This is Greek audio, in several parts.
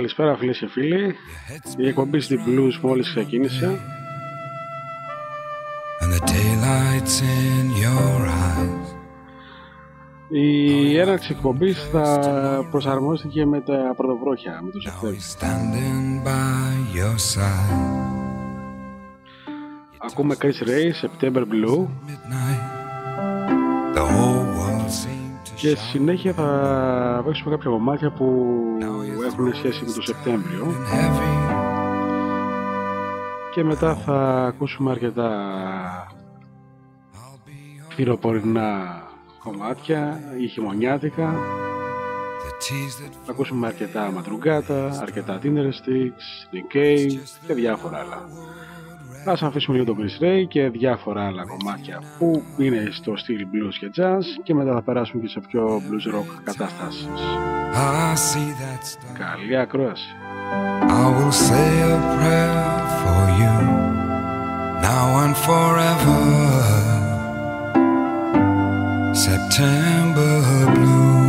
Καλησπέρα φίλες και φίλοι. Η εκπομπή στην Blues μόλις ξεκίνησε. Η έναρξη εκπομπής θα προσαρμόστηκε με τα πρωτοβρόχια, με το Σεπτέμβριο. Ακούμε Chris Ray, September Blue. Και στη συνέχεια θα παίξουμε κάποια κομμάτια που έχουν σχέση με το Σεπτέμβριο. Και μετά θα ακούσουμε αρκετά χειροπορεινά κομμάτια ή χειμωνιάτικα. Θα ακούσουμε αρκετά ματρουγκάτα, αρκετά dinner sticks, Nick Cave και διάφορα άλλα. Ας αφήσουμε λίγο τον Chris Ray και διάφορα άλλα κομμάτια που είναι στο στυλ blues και jazz και μετά θα περάσουμε και σε πιο blues rock κατάστασεις. Καλή ακρόαση. I will say a prayer for you now and forever September blue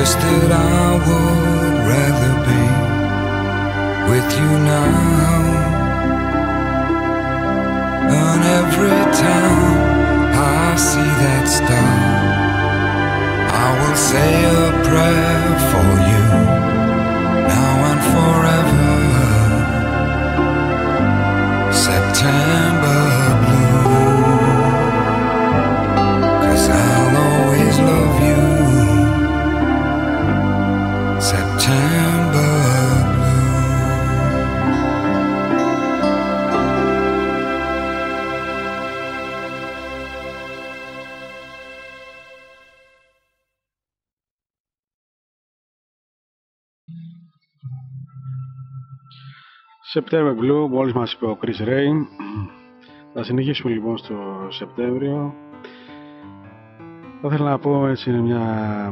just that I would rather be with you now. And every time I see that star, I will say a prayer for you now and forever. September. Blue, μόλις μας είπε ο Chris Ray. Θα συνεχίσουμε λοιπόν στο Σεπτέμβριο. Θα ήθελα να πω έτσι είναι μια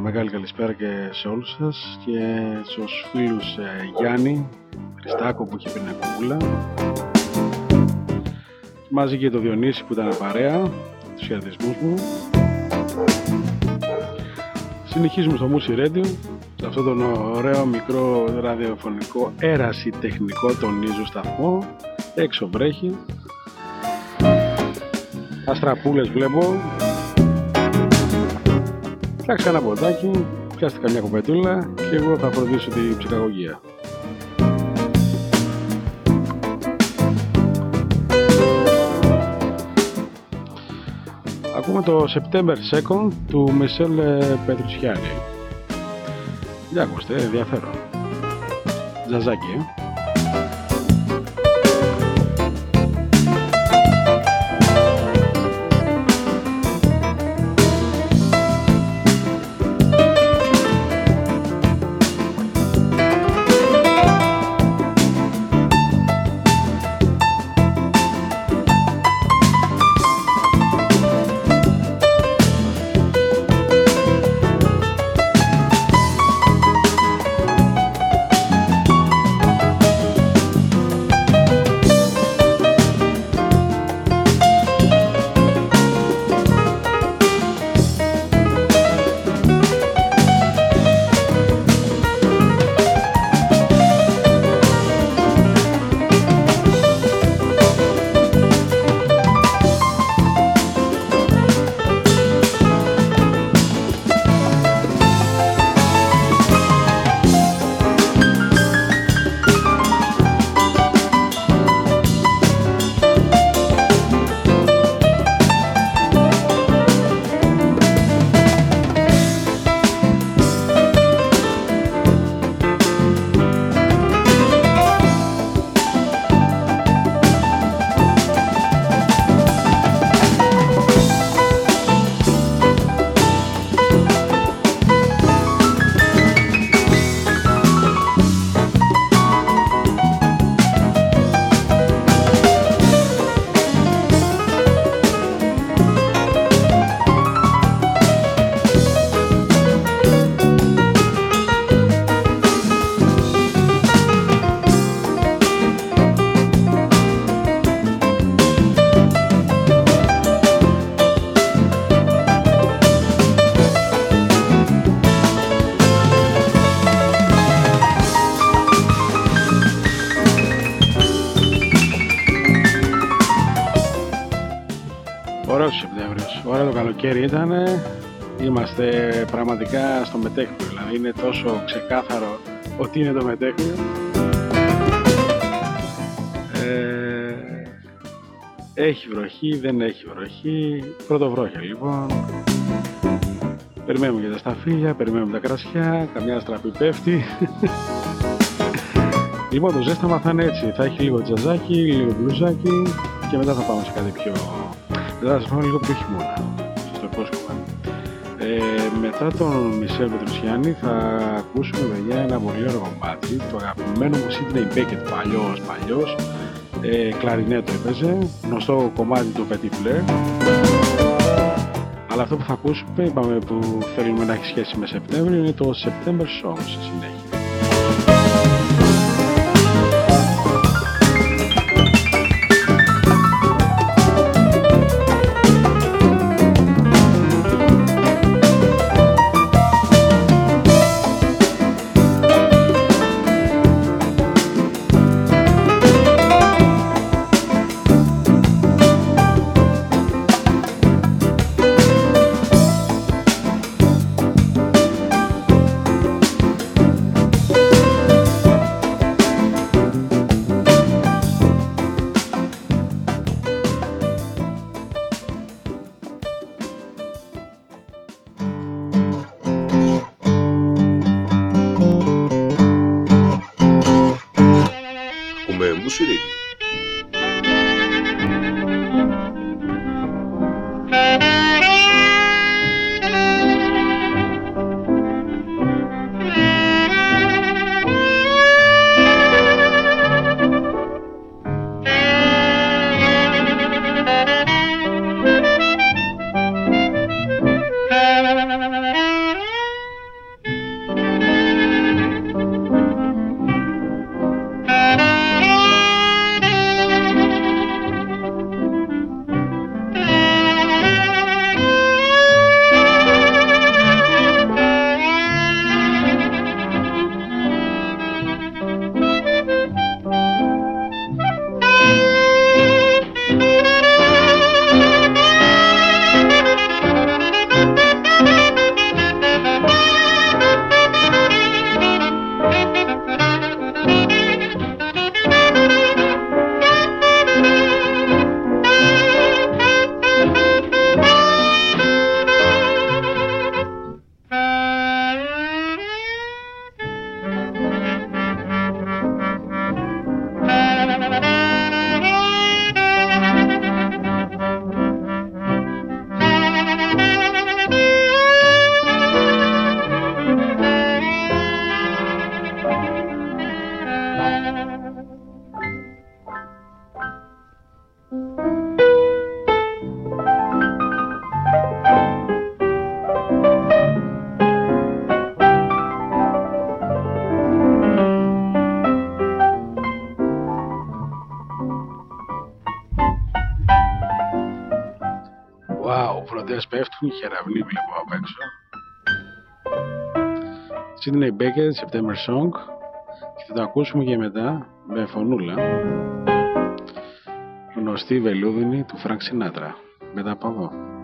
μεγάλη καλησπέρα και σε όλους σας και στους φίλους ε, Γιάννη, Χριστάκο που είχε πριν κούμπουλα μαζί και το Διονύση που ήταν παρέα, τους χαιρετισμούς μου. Συνεχίζουμε στο Moosey Radio σε αυτόν τον ωραίο μικρό ραδιοφωνικό έραση τεχνικό τονίζω σταθμό. Έξω βρέχει. Αστραπούλες βλέπω. Φτιάξτε ένα ποτάκι πιάστε καμιά κοπετούλα και εγώ θα φροντίσω την ψυχαγωγία. Ακούμε το September 2 του Μισελ Πετρουσιάνη Jak ustedes de hacerlo. Ya está aquí. Καλοκαίρι ήταν. Είμαστε πραγματικά στο μετέχνιο. Δηλαδή είναι τόσο ξεκάθαρο ότι είναι το μετέχνιο. Ε, έχει βροχή, δεν έχει βροχή. Πρωτοβρόχια λοιπόν. Περιμένουμε για τα σταφύλια, περιμένουμε τα κρασιά, καμιά στραπή πέφτει. λοιπόν, το ζέσταμα θα είναι έτσι. Θα έχει λίγο τζαζάκι, λίγο μπλουζάκι και μετά θα πάμε σε κάτι πιο... Μετά θα σας πάμε λίγο πιο χειμώνα. Μετά τον Μισελ Πετρουσιάννη θα ακούσουμε παιδιά ένα πολύ ωραίο κομμάτι. Το αγαπημένο μου Sidney Beckett, παλιός, παλιός. Ε, κλαρινέτο έπαιζε, γνωστό κομμάτι του Petit Flair. Αλλά αυτό που θα ακούσουμε, είπαμε που θέλουμε να έχει σχέση με Σεπτέμβριο, είναι το September Song στη συνέχεια. Πέφτουν, χεραυνοί βλέπω απ' έξω. Sydney Beckett, September Song και θα το ακούσουμε και μετά με φωνούλα γνωστή βελούδινη του Frank Sinatra. Μετά από εδώ.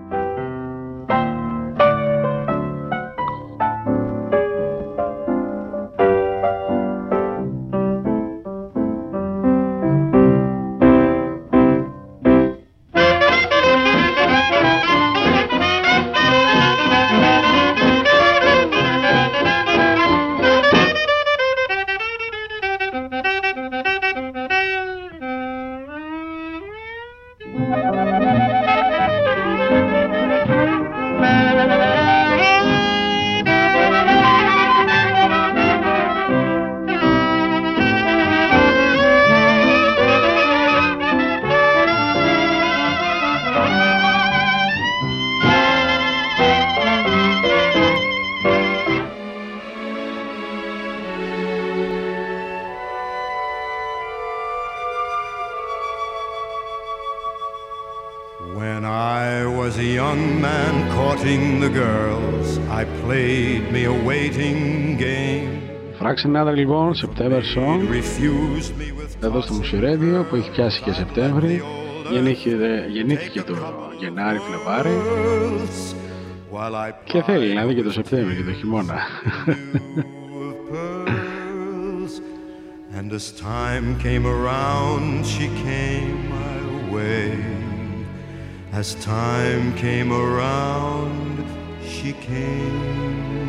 Ξενάδα λοιπόν, September Song, εδώ στο Μουσιρέδιο που έχει πιάσει και Σεπτέμβρη. γεννήθηκε, γεννήθηκε το Γενάρη Φλεβάρι και θέλει να δει και το Σεπτέμβριο και το χειμώνα. And as time came around, she came my way. As time came around, she came.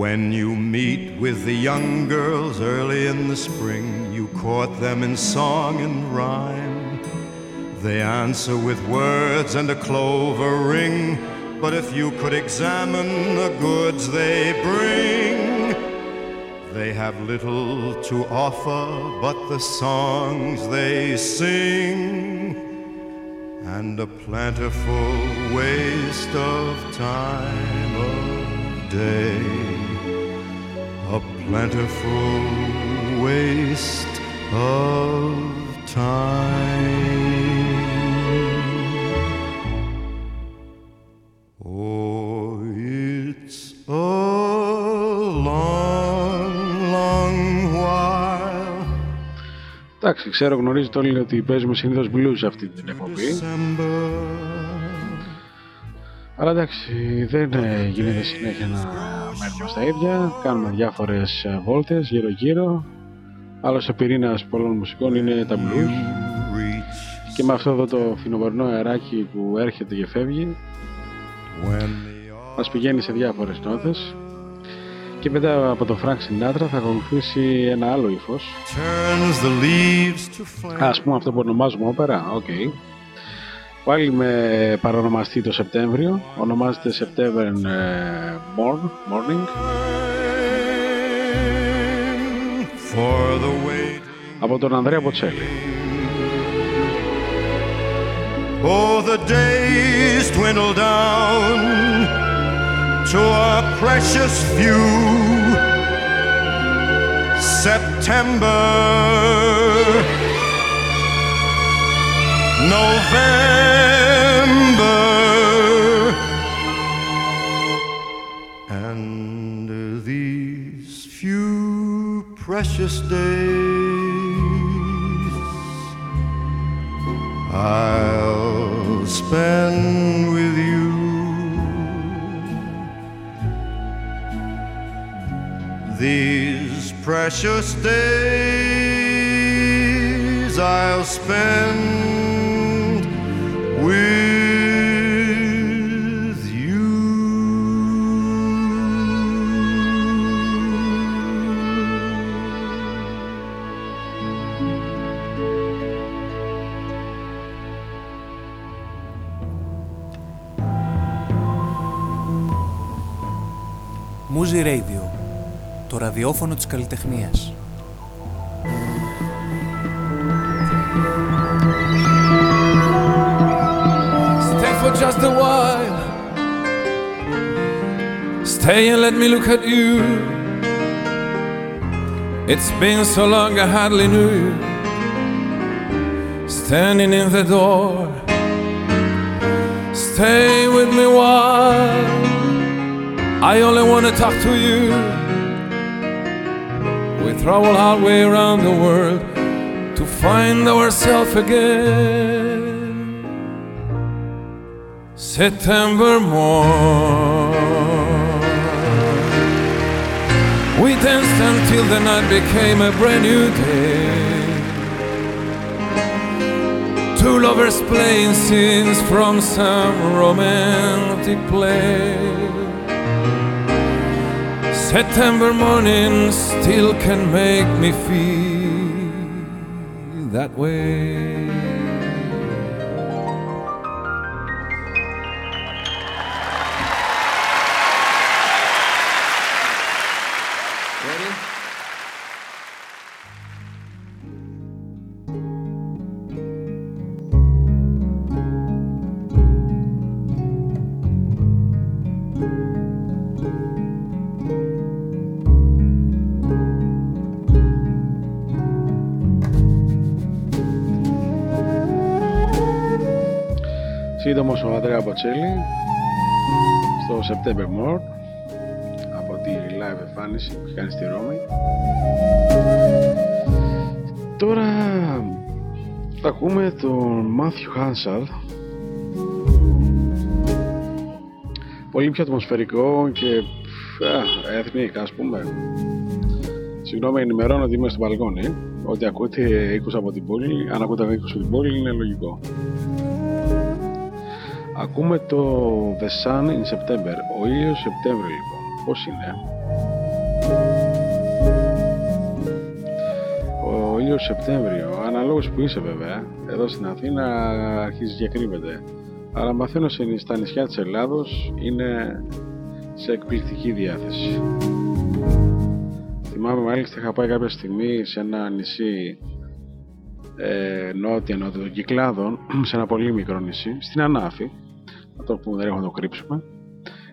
When you meet with the young girls early in the spring, you court them in song and rhyme. They answer with words and a clover ring, but if you could examine the goods they bring, they have little to offer but the songs they sing and a plentiful waste of time of day. A plentiful waste of time. Εντάξει, ξέρω, γνωρίζετε όλοι ότι παίζουμε συνήθως blues αυτή την εκπομπή. Αλλά εντάξει, δεν ε, γίνεται συνέχεια να μένουμε στα ίδια. Κάνουμε διάφορες ε, βόλτες γύρω-γύρω. Άλλος ο πυρήνας πολλών μουσικών είναι τα blues. Και με αυτό εδώ το φινοβορνό αεράκι που έρχεται και φεύγει, μας πηγαίνει σε διάφορες νότες. Και μετά από το Frank Sinatra θα ακολουθήσει ένα άλλο ύφος. Ας πούμε αυτό που ονομάζουμε όπερα. Οκ. Okay. Πάλι με παρονομαστή το Σεπτέμβριο. Ονομάζεται September ε, Morning. Από τον Αντρέα Μποτσέλι. Oh, the days dwindle down to a precious few. September, November, and these few precious days I'll spend with you. These precious days I'll spend ραδιόφωνο της καλλιτεχνίας. Stay for just a while Stay and let me look at you It's been so long I hardly knew you Standing in the door Stay with me while I only want to talk to you we travel way around the world to find ourselves again. September morn. We danced until the night became a brand new day. Two lovers playing scenes from some romantic play. September morning still can make me feel that way. Σύντομος ο Αντρέα Μποτσέλη στο September More από τη live εμφάνιση που έχει κάνει στη Ρώμη. Τώρα Θα ακούμε τον Μάθιου Χάνσαλ πολύ πιο ατμοσφαιρικό και α, εθνικά ας πούμε Συγγνώμη, ενημερώνω ότι είμαι στο μπαλκόνι. Ότι ακούτε οίκους από την πόλη, αν ακούτε οίκους από την πόλη είναι λογικό. Ακούμε το The Sun in September, ο ήλιος Σεπτέμβριο λοιπόν. Πώς είναι; Ο ήλιος Σεπτέμβριο, αναλόγως που είσαι βέβαια, εδώ στην Αθήνα αρχίζεις και κρύβεται. Αλλά μαθαίνω στα νησιά της Ελλάδος είναι σε εκπληκτική διάθεση. Θυμάμαι μάλιστα είχα πάει κάποια στιγμή σε ένα νησί ε, νότια νότια των Κυκλάδων, σε ένα πολύ μικρό νησί, στην Ανάφη, αυτό που δεν έχουμε το κρύψουμε.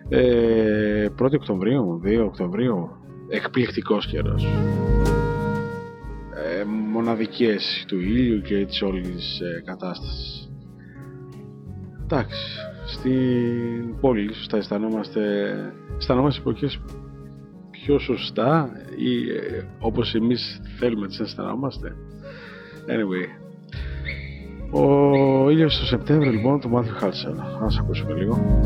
Ε, 1η Οκτωβρίου, 2 Οκτωβρίου, εκπληκτικός καιρός. Ε, μοναδικές του ήλιου και της όλης ε, κατάστασης. Εντάξει, στην πόλη ίσως θα αισθανόμαστε, αισθανόμαστε εποχές πιο σωστά ή ε, όπως εμείς θέλουμε να τις αισθανόμαστε. Anyway, ο ήλιος στο Σεπτέμβριο λοιπόν του Μάθιου Χάλσελ. Ας ακούσουμε λίγο.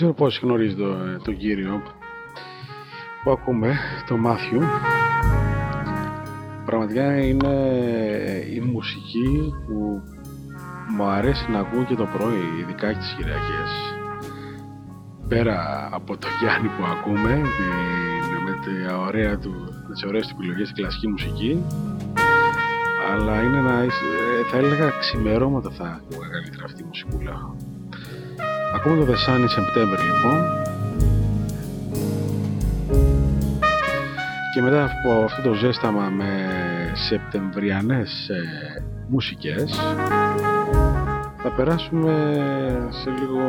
Ξέρω πώς γνωρίζει τον το κύριο που ακούμε, το Μάθιου. Πραγματικά είναι η μουσική που μου αρέσει να ακούω και το πρωί, ειδικά και τις Κυριακές. Πέρα από το Γιάννη που ακούμε, με τα ωραία του, τις ωραίες του επιλογές στη κλασική μουσική, αλλά είναι ένα, θα έλεγα ξημερώματα θα ακούγα Ακούμε το The Sun in September λοιπόν. Και μετά από αυτό το ζέσταμα με σεπτεμβριανές ε, μουσικές θα περάσουμε σε λίγο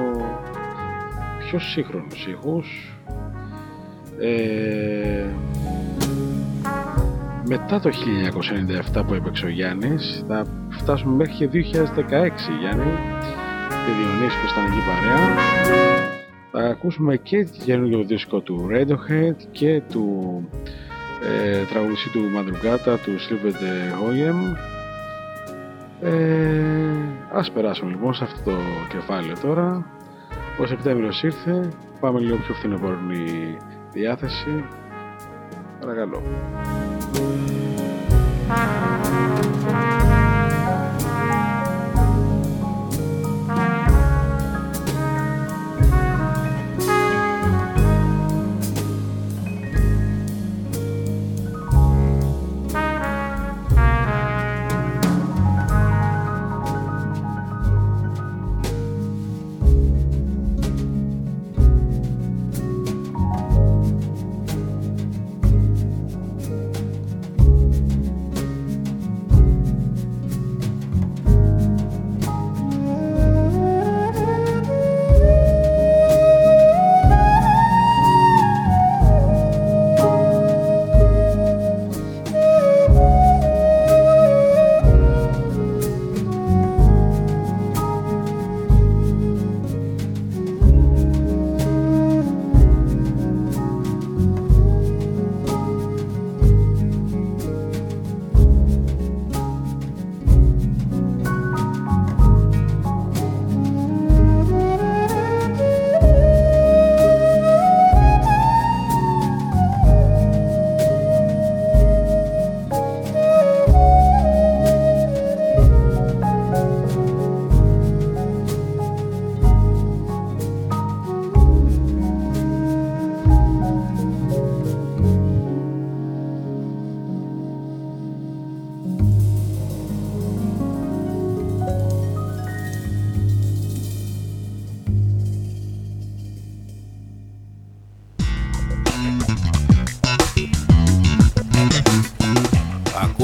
πιο σύγχρονους ήχους. Ε, μετά το 1997 που έπαιξε ο Γιάννης θα φτάσουμε μέχρι και 2016 Γιάννη. και Διονύση που ήταν εκεί παρέα. Θα ακούσουμε και το καινούργιο δίσκο του Radiohead και του ε, τραγουδιστή του Μαντρουγκάτα του Sylvester Hoyem ε, ας περάσουμε λοιπόν σε αυτό το κεφάλαιο τώρα. Ο Σεπτέμβριος ήρθε. Πάμε λίγο πιο φθινοπόρνη διάθεση. Παρακαλώ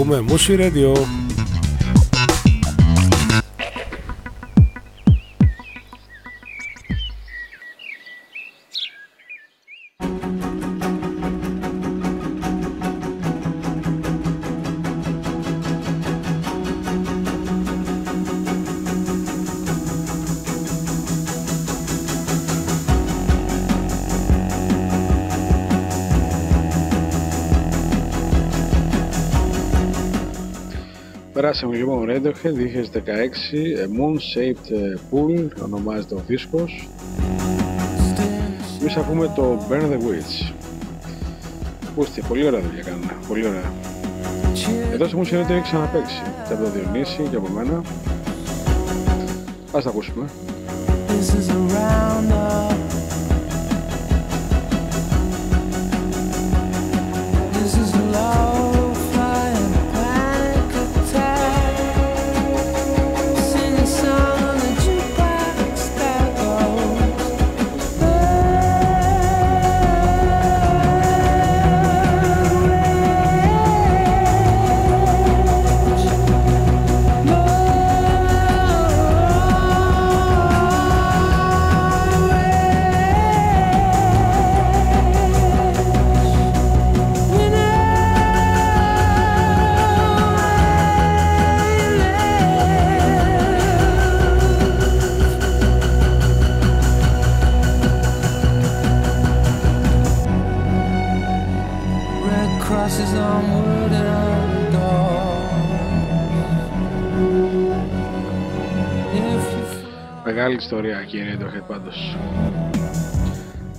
Ακούμε Μουσι Radio. Περάσαμε λοιπόν Radiohead 2016 A Moon Shaped ε, Pool ονομάζεται ο δίσκος. Εμείς ακούμε το Burn the Witch. Ακούστε, πολύ ωραία δουλειά κάνουν, πολύ ωραία. Εδώ στο Moon Shaped έχει ξαναπαίξει και από το Διονύση και από μένα. Ας τα ακούσουμε. This is a Μεγάλη ιστορία και είναι το Head πάντως.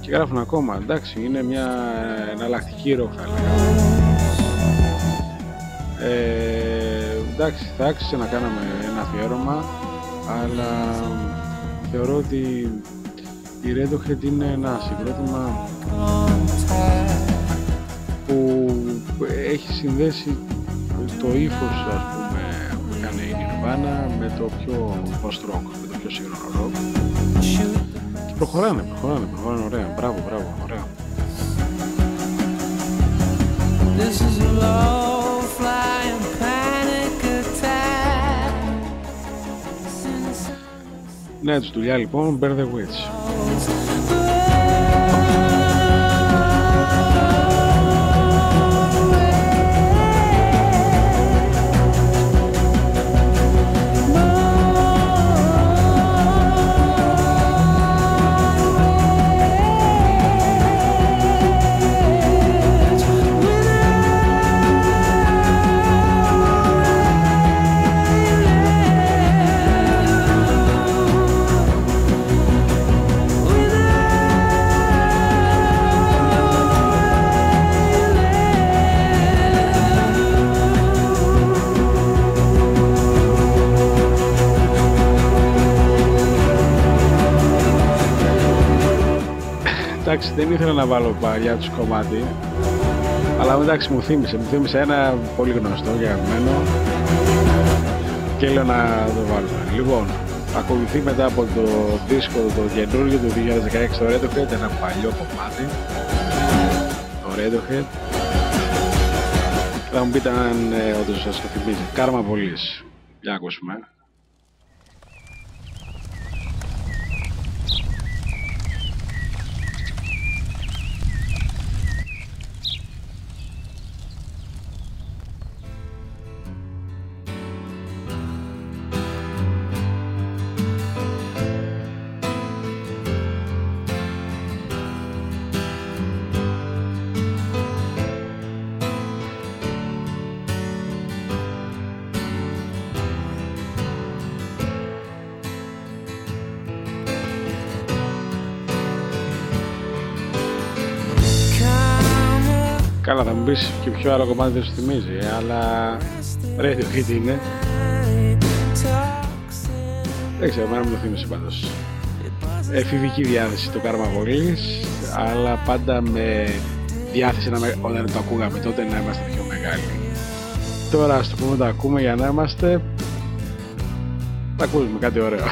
Και γράφουν ακόμα, εντάξει, είναι μια εναλλακτική ροκ θα έλεγα. Ε, εντάξει, θα άξιζε να κάναμε ένα αφιέρωμα, αλλά θεωρώ ότι η Radiohead είναι ένα συγκρότημα που έχει συνδέσει το ύφος ας πούμε που έκανε η Nirvana με το πιο post-rock πιο σύγχρονο ροκ. Και προχωράνε, προχωράνε, προχωράνε ωραία. Μπράβο, μπράβο, ωραία. This is a low flying panic attack. Ναι, τους δουλειά λοιπόν, Bear the Witch. Εντάξει δεν ήθελα να βάλω παλιά τους κομμάτι αλλά εντάξει μου θύμισε, μου θύμισε ένα πολύ γνωστό για μένα και λέω να το βάλουμε. Λοιπόν, ακολουθεί μετά από το δίσκο το καινούργιο του 2016 το Radiohead, ένα παλιό κομμάτι το Radiohead θα μου πείτε αν ε, όντως σας το θυμίζει. Κάρμα Πολύς. Για ακούσουμε. Καλά θα μου πεις και ποιο άλλο κομμάτι δεν σου θυμίζει ε, αλλά Radiohead είναι. Δεν ξέρω, εμένα μου το θύμισε πάντως. Εφηβική διάθεση το Κάρμα Βολής αλλά πάντα με διάθεση να με, όταν το ακούγαμε τότε να είμαστε πιο μεγάλοι. Τώρα ας το πούμε το ακούμε για να είμαστε θα ακούσουμε κάτι ωραίο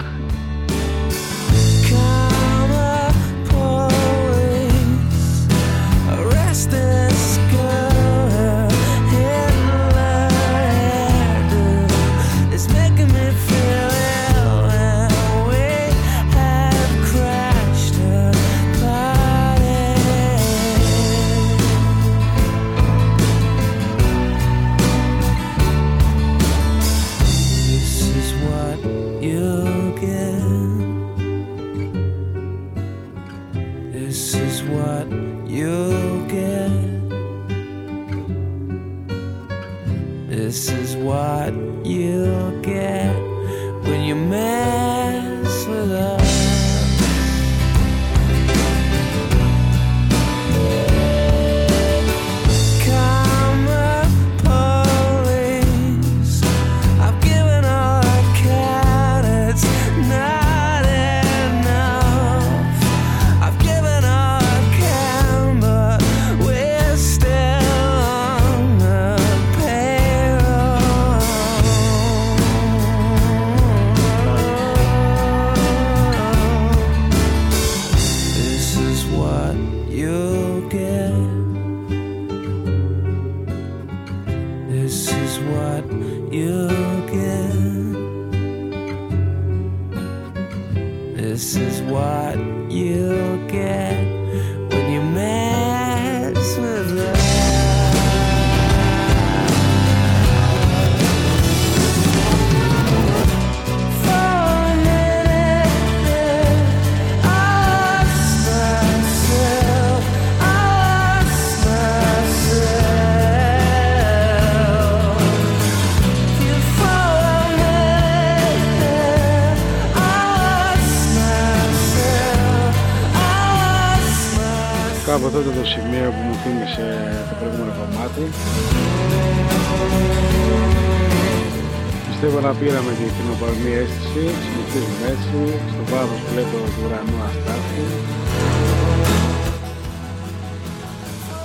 τη μέση, στο βάρος βλέπω του ουρανού αστάθη.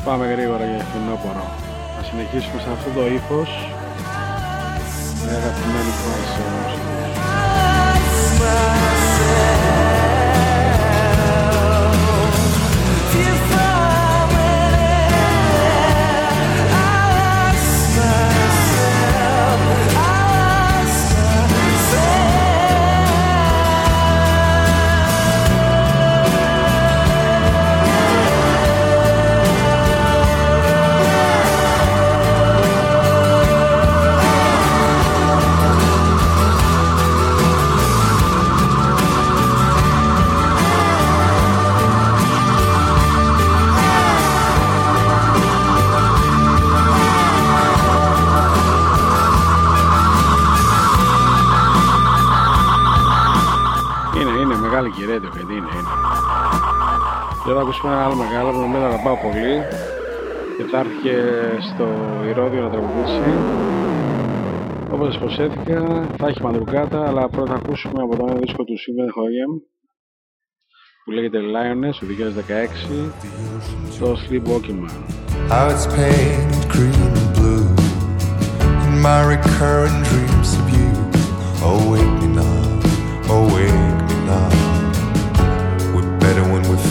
Πάμε γρήγορα για φθινόπωρο. Να συνεχίσουμε σε αυτό το ύφος. Με αγαπημένη όλους. Ακούσουμε ένα άλλο μεγάλο που νομίζω αγαπάω πολύ και θα έρθει και στο Ηρώδιο να τραγουδήσει. Όπως σας προσέθηκα θα έχει μαντρουκάτα αλλά πρώτα ακούσουμε από το ένα δίσκο του Steven Hoyem που λέγεται Lioness του 2016 το Sleepwalking Man. How it's painted green and blue In my recurrent dreams of you Oh wake me now, oh wake me now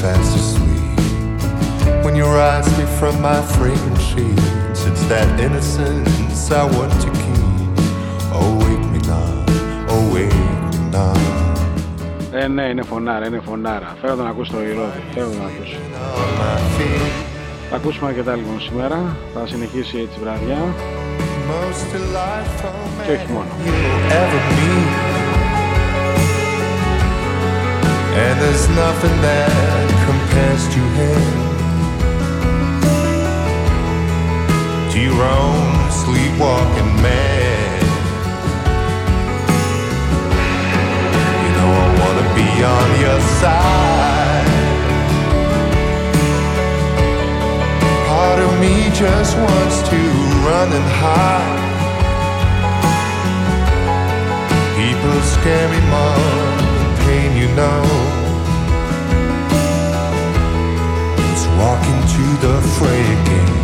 fast asleep When you rise me from my fragrant sheets It's that innocence I want to keep. Oh wake me now, oh wake me now. Ε, ναι, είναι φωνάρα, είναι φωνάρα. Φέρω τον ακούς το ηρώδη, φέρω τον ακούς. Θα ακούσουμε αρκετά λοιπόν σήμερα, θα συνεχίσει έτσι η βραδιά και όχι μόνο. And there's nothing that compares to him To your own sleepwalking man You know I wanna be on your side. Part of me just wants to run and hide. People scare me more pain, you know. It's walking to the fray again.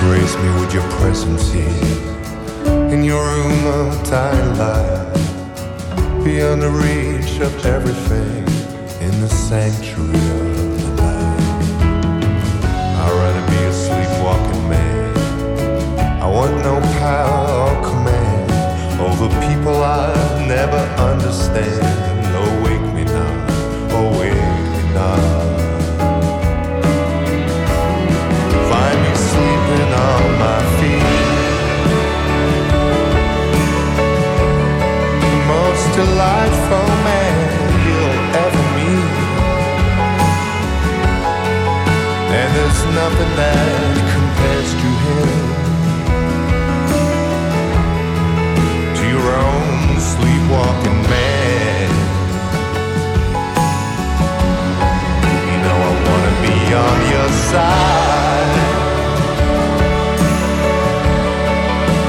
grace me with your presence here in your room tiny light, beyond the reach of everything in the sanctuary of the night. I'd rather be a sleepwalking man. I want no power or command over people I never understand. Oh, wake me now, oh, me now. on my feet. Most delightful man nothing that compares to him. To your own sleepwalking man. You know I wanna be on your side.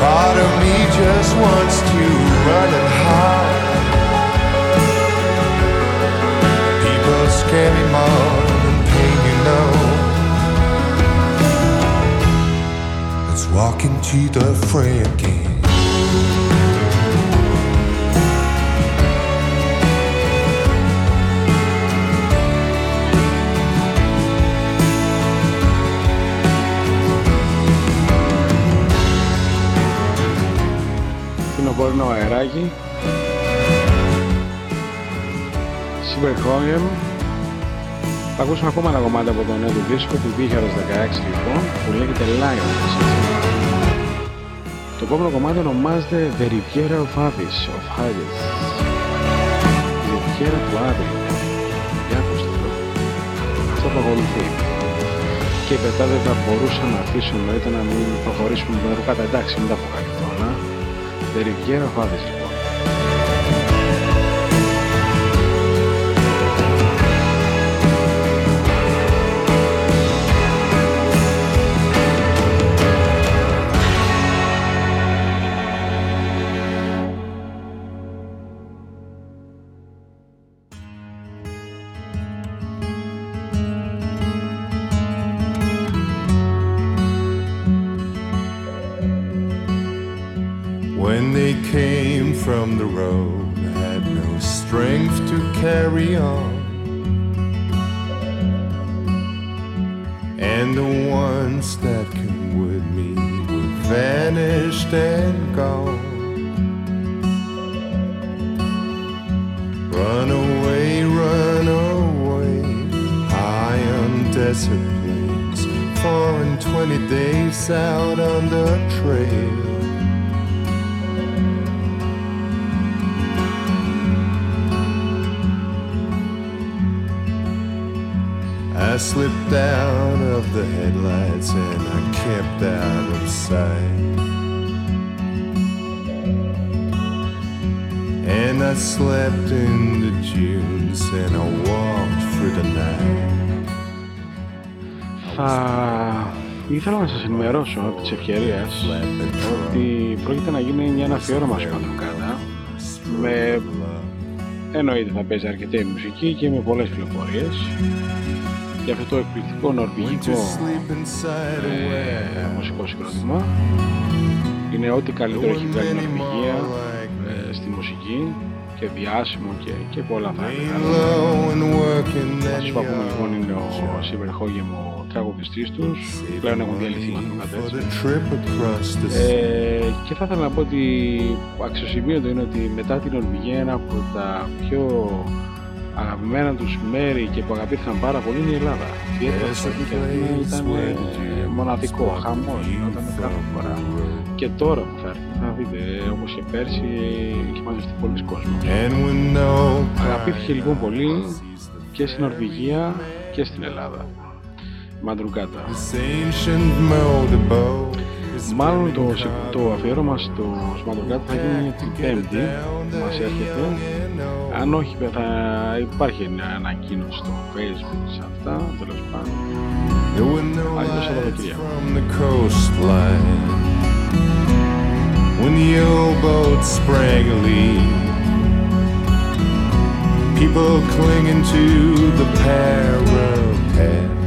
Part of me just wants to run and hide. People scare me more Let's walk into the fray again. φθινοπορεινό αεράκι Cyberchromium Θα ακούσουμε ακόμα ένα κομμάτι από το νέο του δίσκο του 2016 λοιπόν που λέγεται Lions Το επόμενο κομμάτι ονομάζεται The Riviera of Abyss of Hades. Η Riviera του Άδη. Για ακούστε το. Αυτό που ακολουθεί. Και μετά δεν θα μπορούσα να αφήσω εννοείται να μην προχωρήσουμε με το κατά εντάξει μην τα αποκαλυπτώ αλλά The Riviera of Abyss kept out of sight. And I slept in the dunes and I walked Θα ήθελα να σας ενημερώσω από τις ευκαιρίες ότι πρόκειται να γίνει ένα αφιέρωμα στο Μαντρουκάτα με εννοείται θα παίζει αρκετή μουσική και με πολλές πληροφορίες για αυτό το εκπληκτικό νορβηγικό ε, μουσικό συγκρότημα. Είναι ό,τι καλύτερο έχει βγάλει η Νορβηγία ε, στη μουσική και διάσημο και, και πολλά θα έλεγα. Θα σας πούμε λοιπόν είναι ο Σίβερ Χόγεμ ο τραγουδιστής τους, πλέον έχουν διαλυθεί ε, και θα ήθελα να πω ότι αξιοσημείωτο είναι ότι μετά την Νορβηγία ένα από τα πιο αγαπημένα τους μέρη και που αγαπήθηκαν πάρα πολύ είναι η Ελλάδα. Ιδιαίτερα αυτό ήταν ε, μοναδικό, χαμός, γινόταν κάθε φορά. Και τώρα που θα έρθει, θα δείτε, όπως και πέρσι, έχει μαζευτεί πολλοί κόσμος. Αγαπήθηκε λοιπόν πολύ και στην Νορβηγία και στην Ελλάδα. Μαντρουγκάτα. Μάλλον το, το αφιέρωμα στο Σμαντροκάτ θα γίνει την Πέμπτη που μας έρχεται. Αν όχι, θα υπάρχει ανακοίνωση στο Facebook σε αυτά, τέλος πάντων. Αλλιώς Σαββατοκύριακο. When the old boat sprang a leak People clinging to the parapet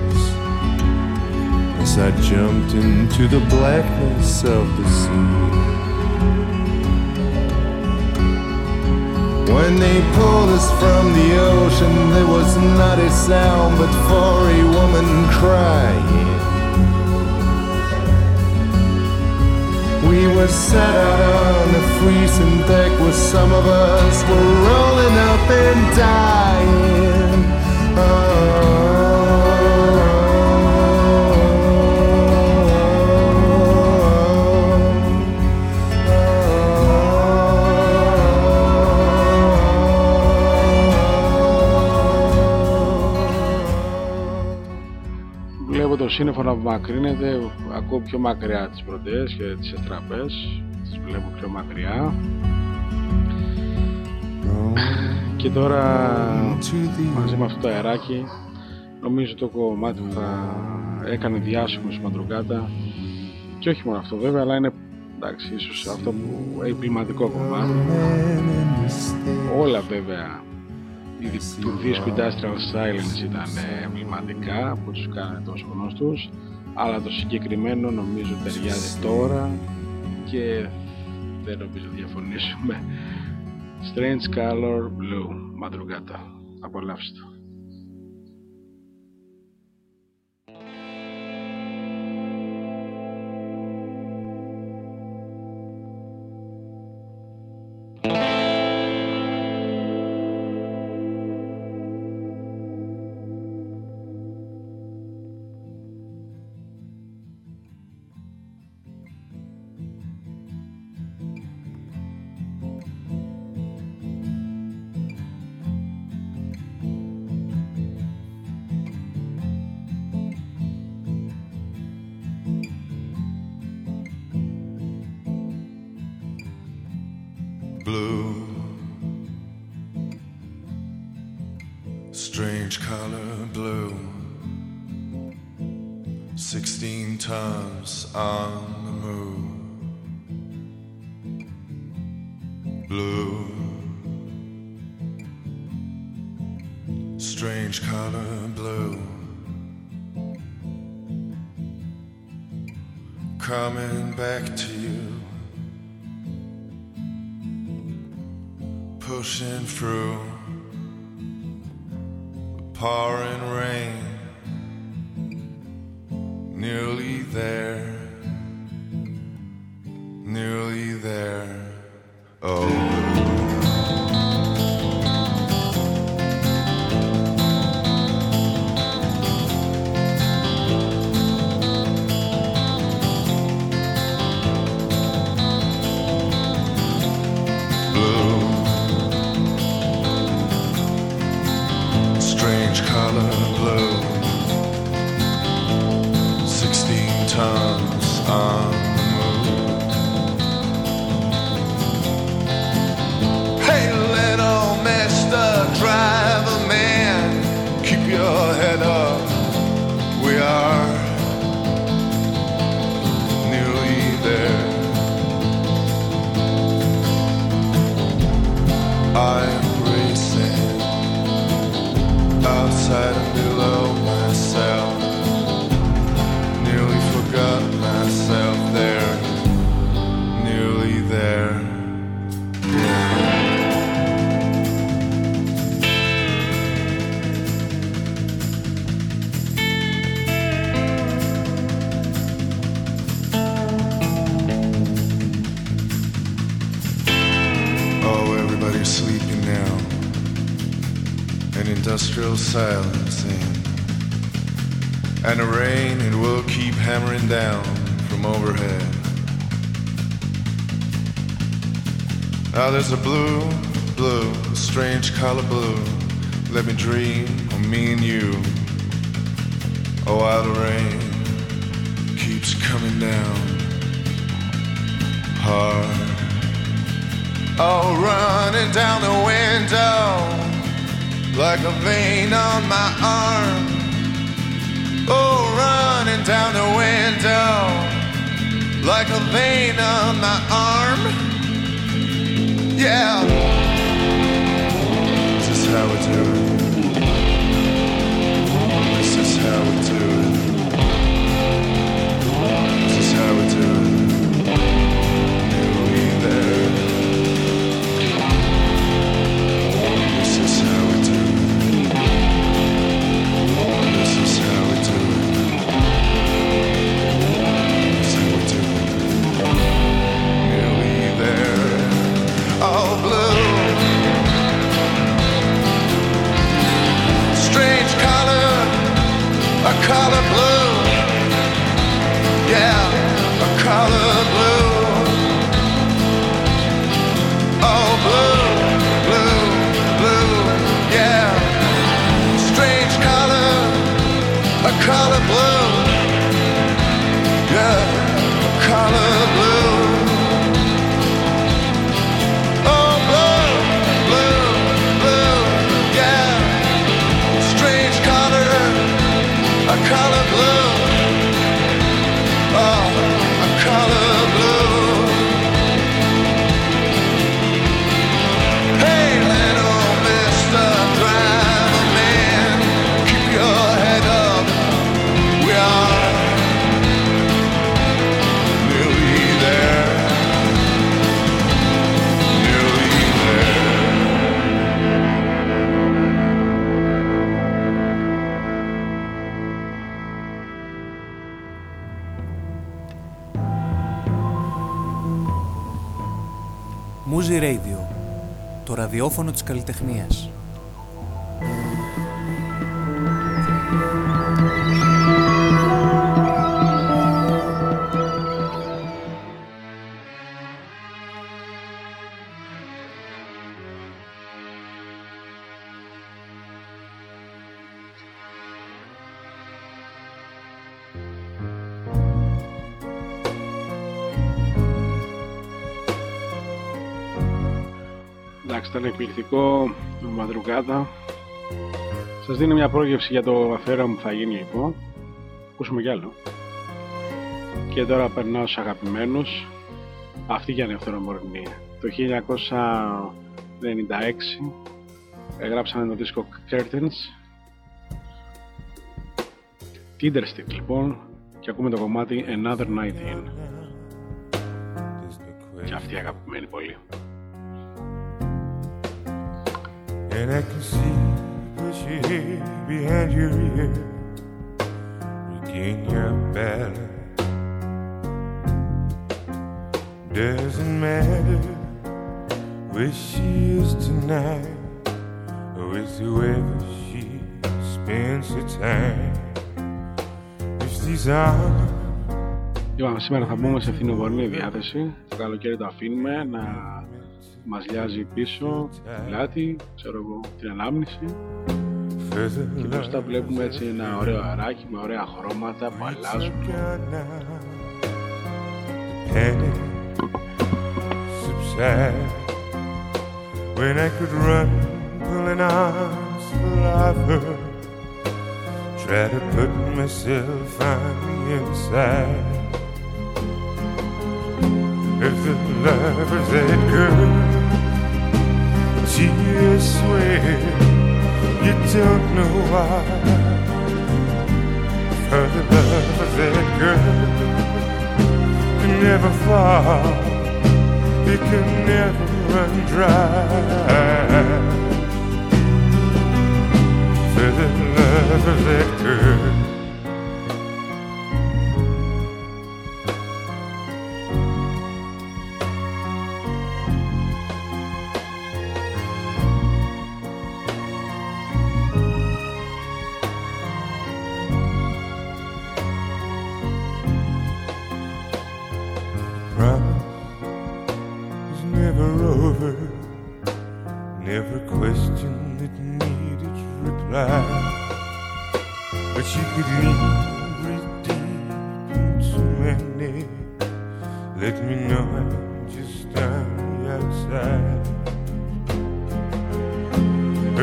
as I jumped into the blackness of the sea. When they pulled us from the ocean, there was not a sound but for a woman crying. We were set out on the freezing deck where some of us were rolling up and dying. Oh. Το σύννεφο να μακρύνεται ακούω πιο μακριά τις πρωτείες και τις εστραπές τις βλέπω πιο μακριά. Και τώρα μαζί με αυτό το αεράκι νομίζω το κομμάτι που θα έκανε διάσημο στη Μαντρουγκάτα. Και όχι μόνο αυτό βέβαια αλλά είναι εντάξει ίσως αυτό που εγκληματικό κομμάτι. Όλα βέβαια οι δίσκοι Industrial Silence ήταν εμβληματικά που τους κάνανε τόσο γνωστούς αλλά το συγκεκριμένο νομίζω ταιριάζει τώρα και δεν νομίζω διαφωνήσουμε. Strange Color Blue Madrugada. Απολαύστε το Now there's a blue, blue, a strange color blue. Let me dream of me and you. Oh, while the rain keeps coming down hard. Oh, running down the window like a vein on my arm. Oh, running down the window like a vein on my arm. Yeah. Ραδιόφωνο της καλλιτεχνίας. Εντάξει, ήταν εκπληκτικό το Μαδρουγκάτα. Σας δίνω μια πρόγευση για το αφιέρωμα που θα γίνει λοιπόν. Ακούσουμε κι άλλο. Και τώρα περνάω στους αγαπημένους. Αυτή για νευτορομορφή. Το 1996 έγραψαν το δίσκο Curtains. Tinderstick λοιπόν και ακούμε το κομμάτι Another Night In. And I can see push your head behind your ear. Regain your balance. Doesn't matter where she is tonight or with whoever she spends her time. If these arms Λοιπόν, σήμερα θα μπούμε σε φθινοπορεινή διάθεση. Το καλοκαίρι το αφήνουμε να μας λιάζει πίσω, πλάτη, ξέρω εγώ, την ανάμνηση. Και μπροστά βλέπουμε έτσι ένα ωραίο αράκι με ωραία χρώματα που αλλάζουν. panic subside when I could run, pulling arms full of her. Try to put myself on the inside. If the love is that girl, gee, I swear you don't know why. The love of that girl can never fall. It can never run dry. For the love of that girl.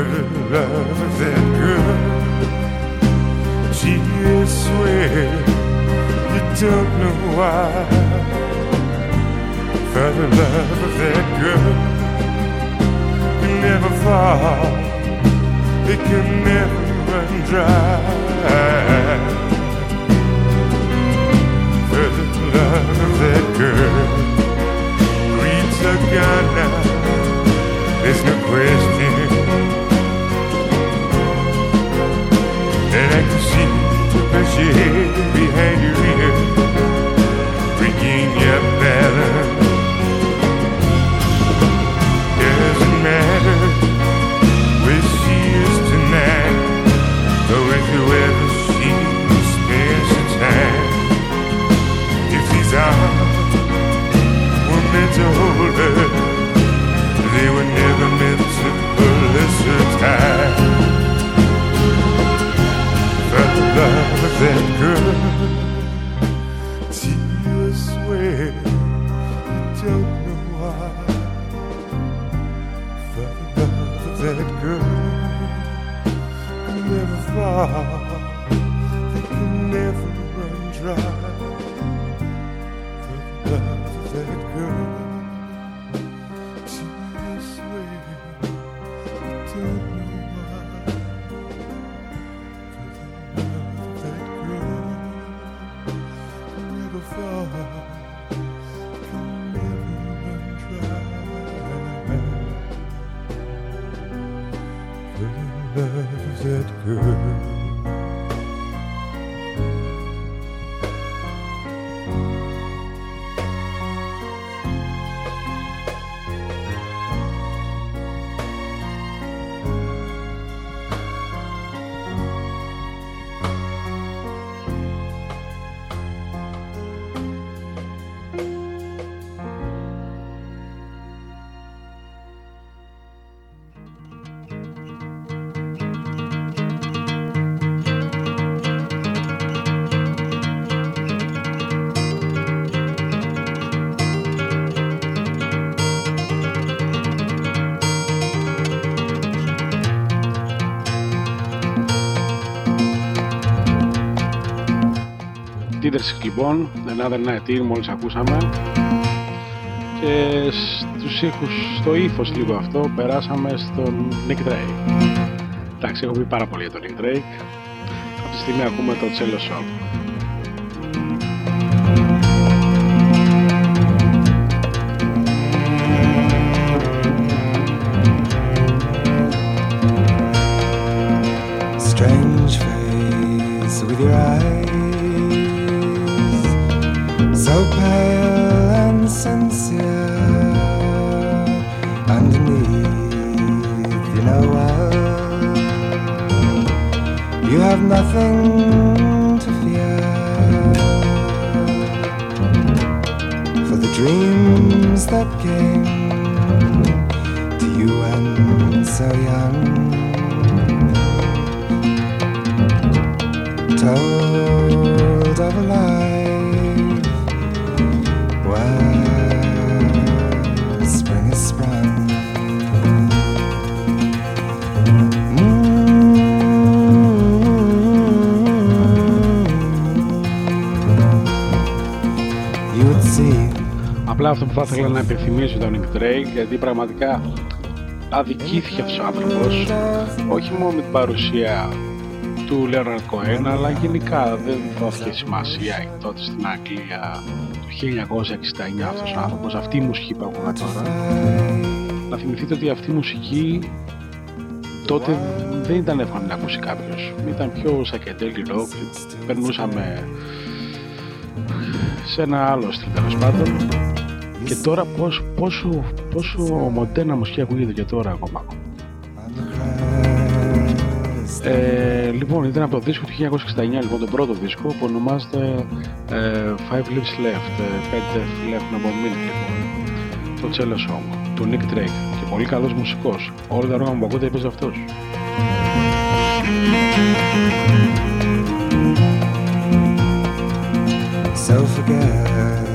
Love of that girl, she swear you don't know why. For the love of that girl can never fall, it can never run dry. For the love of that girl, creeds are gone now. There's no question. The shade behind your ear, bringing your balance. Doesn't matter where she is tonight, or with whoever she spends her time. If these arms were meant to hold her, heart. Leadership λοιπόν, Another Night In μόλις ακούσαμε και στους ήχους, στο ύφος λίγο αυτό περάσαμε στον Nick Drake. Εντάξει, έχω πει πάρα πολύ για τον Nick Drake. Αυτή τη στιγμή ακούμε το Cello Song. Αυτό που θα ήθελα να επιθυμίσω τον Nick Drake γιατί πραγματικά αδικήθηκε αυτός ο άνθρωπος όχι μόνο με την παρουσία του Leonard Cohen αλλά γενικά δεν δόθηκε σημασία τότε στην Αγγλία το 1969 αυτός ο άνθρωπος. Αυτή η μουσική που ακούμε τώρα να θυμηθείτε ότι αυτή η μουσική τότε δεν ήταν εύκολο να ακούσει κάποιος. Ήταν πιο psychedelic rock. Περνούσαμε σε ένα άλλο στυλ τέλος πάντων και τώρα πόσο, πόσο, πόσο μοντέρνα μουσική ακούγεται και τώρα ακόμα. Ε, λοιπόν, ήταν από το δίσκο του 1969, λοιπόν, τον πρώτο δίσκο που ονομάζεται ε, Five Lives Left, ε, 5 λεπτά να απομείνει, λοιπόν, το Cello Song. του Nick Drake και πολύ καλός μουσικός. Όλα τα ρόγα που ακούτε έπαιζε αυτός. So forget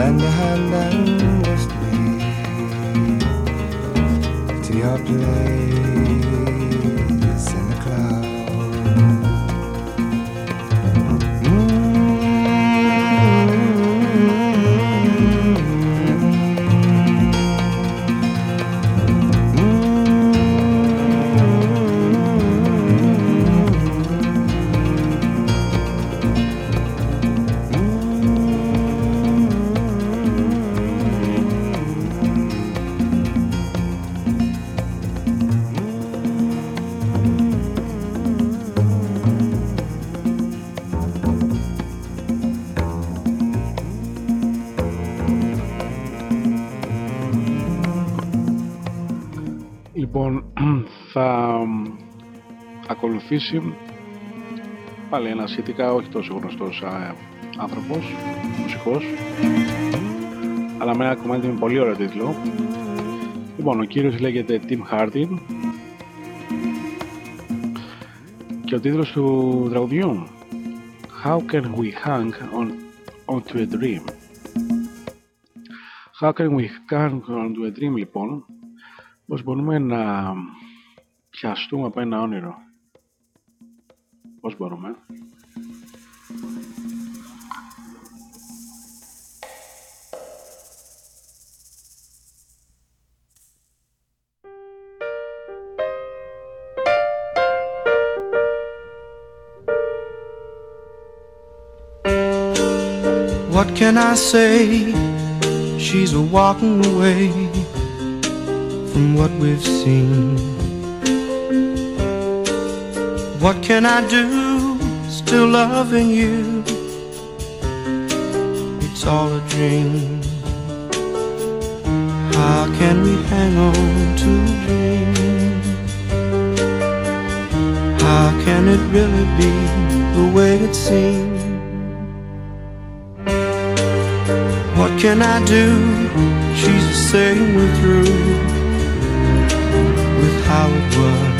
Blanda handen hand me to your place. Ακολουθήσει πάλι ένα σχετικά όχι τόσο γνωστός α, άνθρωπος, μουσικός, αλλά με ένα κομμάτι με πολύ ωραίο τίτλο. Λοιπόν, ο κύριος λέγεται Tim Hardin και ο τίτλος του τραγουδιού How can we hang on onto a dream? How can we hang onto a dream λοιπόν Πώς μπορούμε να πιαστούμε από ένα όνειρο; What can I say? She's walking away from what we've seen. What can I do? Still loving you. It's all a dream. How can we hang on to a dream? How can it really be the way it seems? What can I do? She's just saying we're through with how it was.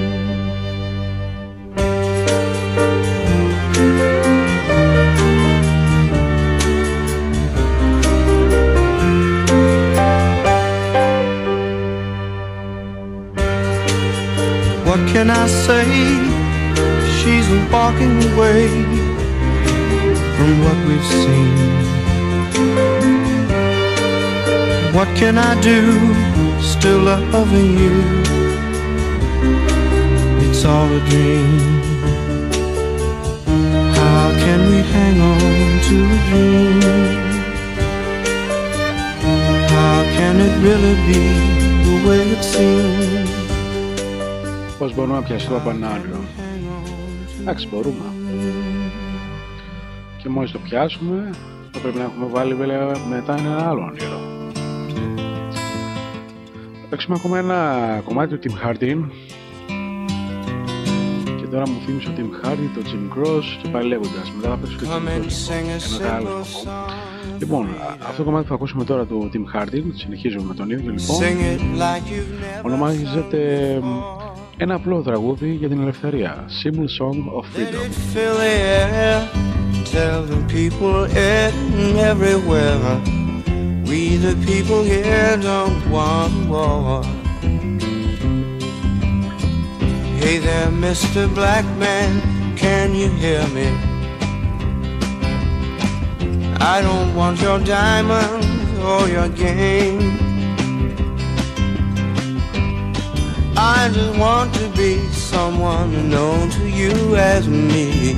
walking away from what we've seen. What can I do? Still loving you. It's all a dream. How can we hang on to a dream? How can it really be the way it seems? Πώς μπορούμε να πιαστούμε από ένα όνειρο. Εντάξει, μπορούμε. Και μόλις το πιάσουμε, θα πρέπει να έχουμε βάλει βέβαια μετά ένα άλλο όνειρο. Θα παίξουμε ακόμα ένα κομμάτι του Tim Hardin. Και τώρα μου θύμισε ο Tim Hardin, το Jim Cross και πάλι λέγοντας. Μετά θα παίξω και το Come and sing a ένα άλλο simple κομμάτι. song. Λοιπόν, α- αυτό το κομμάτι που θα ακούσουμε τώρα του Tim Hardin, συνεχίζουμε με τον ίδιο λοιπόν. Sing it like you've never Ονομάζεται μ, ένα απλό τραγούδι για την ελευθερία. Simple Song of Let Freedom. it fill the air. Tell the people in everywhere. We the people here don't want war. Hey there, Mr. Black Man, can you hear me? I don't want your diamonds or your game. I just want to be someone known to you as me.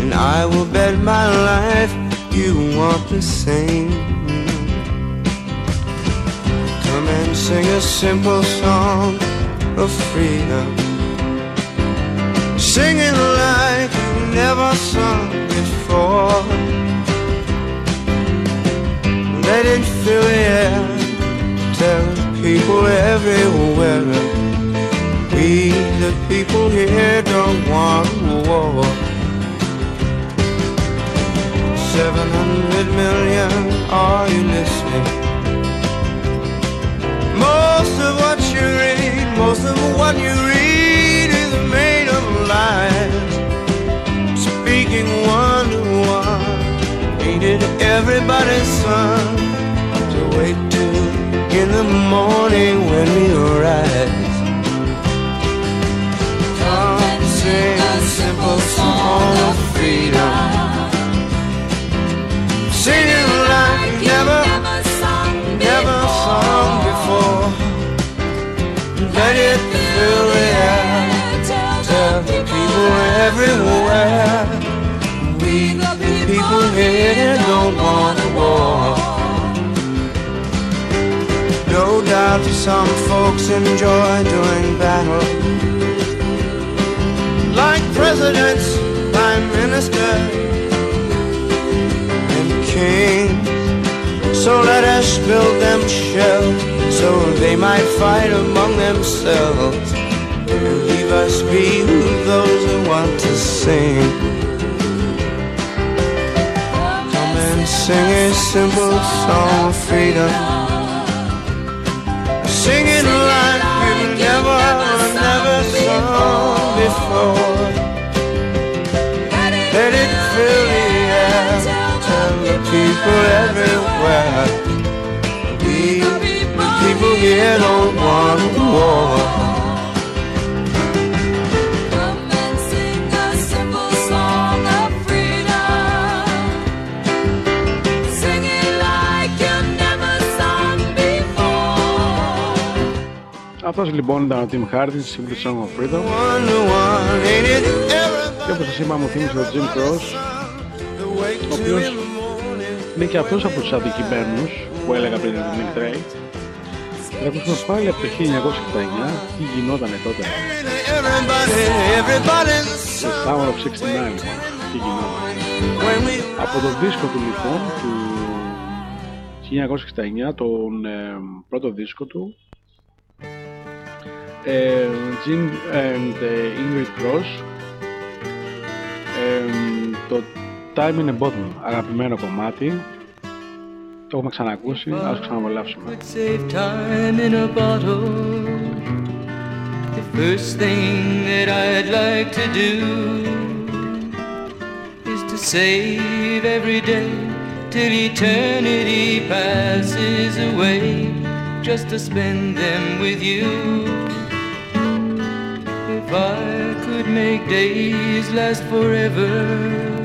And I will bet my life you want the same. Come and sing a simple song of freedom. Sing it like you never sung before. Let it fill the air. Tell people everywhere. We, the people here, don't want war. Seven hundred million, are you listening? Most of what you read, most of what you read is made of lies. Speaking one to one, needed everybody's son to wait till in the morning when we rise. Sing a simple song of freedom. Sing it like never, never sung before. Let it fill the air. Tell the people everywhere. We the people here don't want a war. No doubt some folks enjoy doing battle. Presidents, prime ministers, and kings. So let us build them shells so they might fight among themselves. And leave us be with those who want to sing. Come and sing a simple song of freedom. Sing people everywhere. We, the people here, don't want war. Come and sing a simple song of freedom. Sing it like you never sung before. Αυτός λοιπόν ήταν ο Tim Hardy, Simple Song of Freedom. One to one, ain't it Και όπως σας είπα μου θύμισε ο Jim Cross, είναι και αυτός από τους αδικημένους που έλεγα πριν για τον Nick Drake. Θα ακούσουμε πάλι από το 1969 τι γινότανε τότε. Everybody, everybody's Σε Sound of 69 λοιπόν, τι γινόταν. when we Από το δίσκο του λοιπόν του 1969, τον ε, πρώτο δίσκο του, ε, Jim and ε, Ingrid Cross, ε, το Time in a Bottle, αγαπημένο κομμάτι, το έχουμε ξανακούσει, ας το ξαναβολάψουμε. would save time in a bottle. The first thing that I'd like to do is to save every day till eternity passes away, just to spend them with you. If I could make days last forever.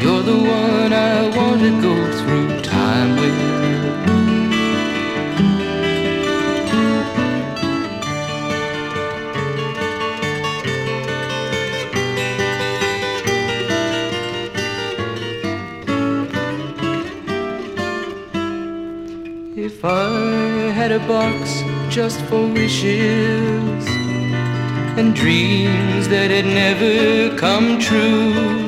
you're the one I want to go through time with. If I had a box just for wishes and dreams that had never come true,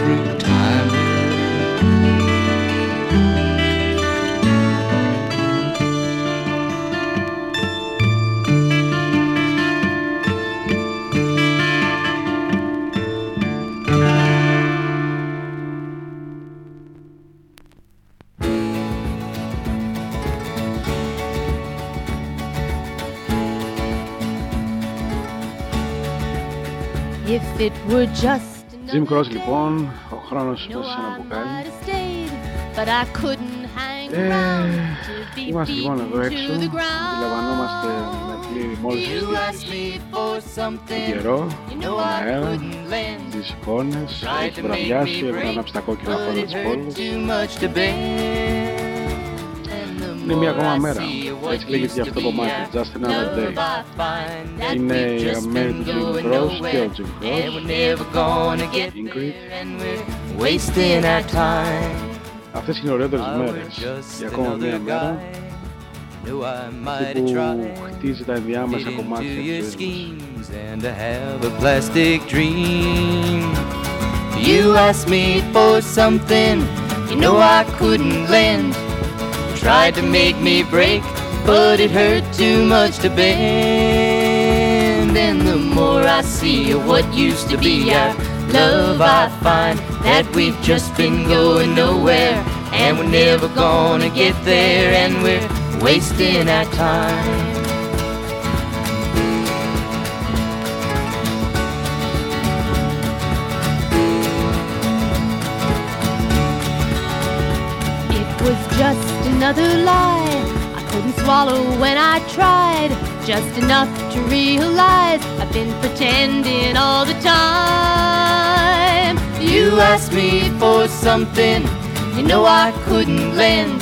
Jim λοιπόν, ο χρόνος που από αναποκάλει. Ε, είμαστε λοιπόν εδώ έξω, αντιλαμβανόμαστε με πλήρη μόλις ήρθε, τον καιρό, τον αέρα, τις εικόνες, έχει βραδιάσει, έχουν ανάψει τα κόκκινα φόρα της πόλης. μία more ακόμα I μέρα. see what Έτσι λέγεται used για αυτό to το be κομμάτι. a Just another day. love I find that Είναι we've η just αγαπημένη been του Jim going Cross και ο nowhere. Jim And Cross. we're never gonna get Ingrid. there and we're wasting our time. Αυτές είναι οι ωραίτερες I was μέρες. just Για ακόμα μία another μέρα. guy. Knew I might Αυτή have που tried. χτίζει τα ενδιάμεσα Get κομμάτια into της your ζωής μας. schemes and to have a plastic dream. You asked me for something you know I couldn't lend. Tried to make me break, but it hurt too much to bend. And the more I see of what used to be our love, I find that we've just been going nowhere. And we're never gonna get there, and we're wasting our time. Another lie I couldn't swallow when I tried. Just enough to realize I've been pretending all the time. You asked me for something you know I couldn't lend.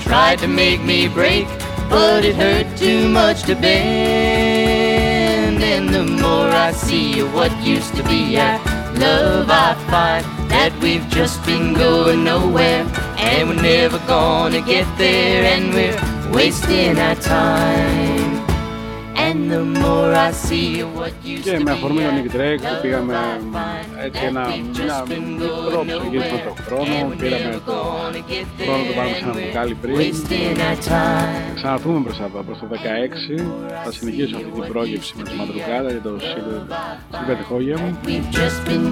Tried to make me break, but it hurt too much to bend. And the more I see what used to be our love, I find that we've just been going nowhere. And we're never gonna get there, and we're wasting our time. Και to με be αφορμή τον our Nick Drake love, πήγαμε I find έτσι that ένα, we've ένα just been μικρό going ψυχισμό nowhere. στον χρόνο. And we're Πήραμε never το gonna get χρόνο του there, πάμε σε ένα and μπουκάλι we're πριν. wasting our time. Ξαναρθούμε προς τα, προς το 16. Θα συνεχίσω αυτή την πρόγευση με τη Μαντρουγκάτα για το Silver Hoyam. We've just been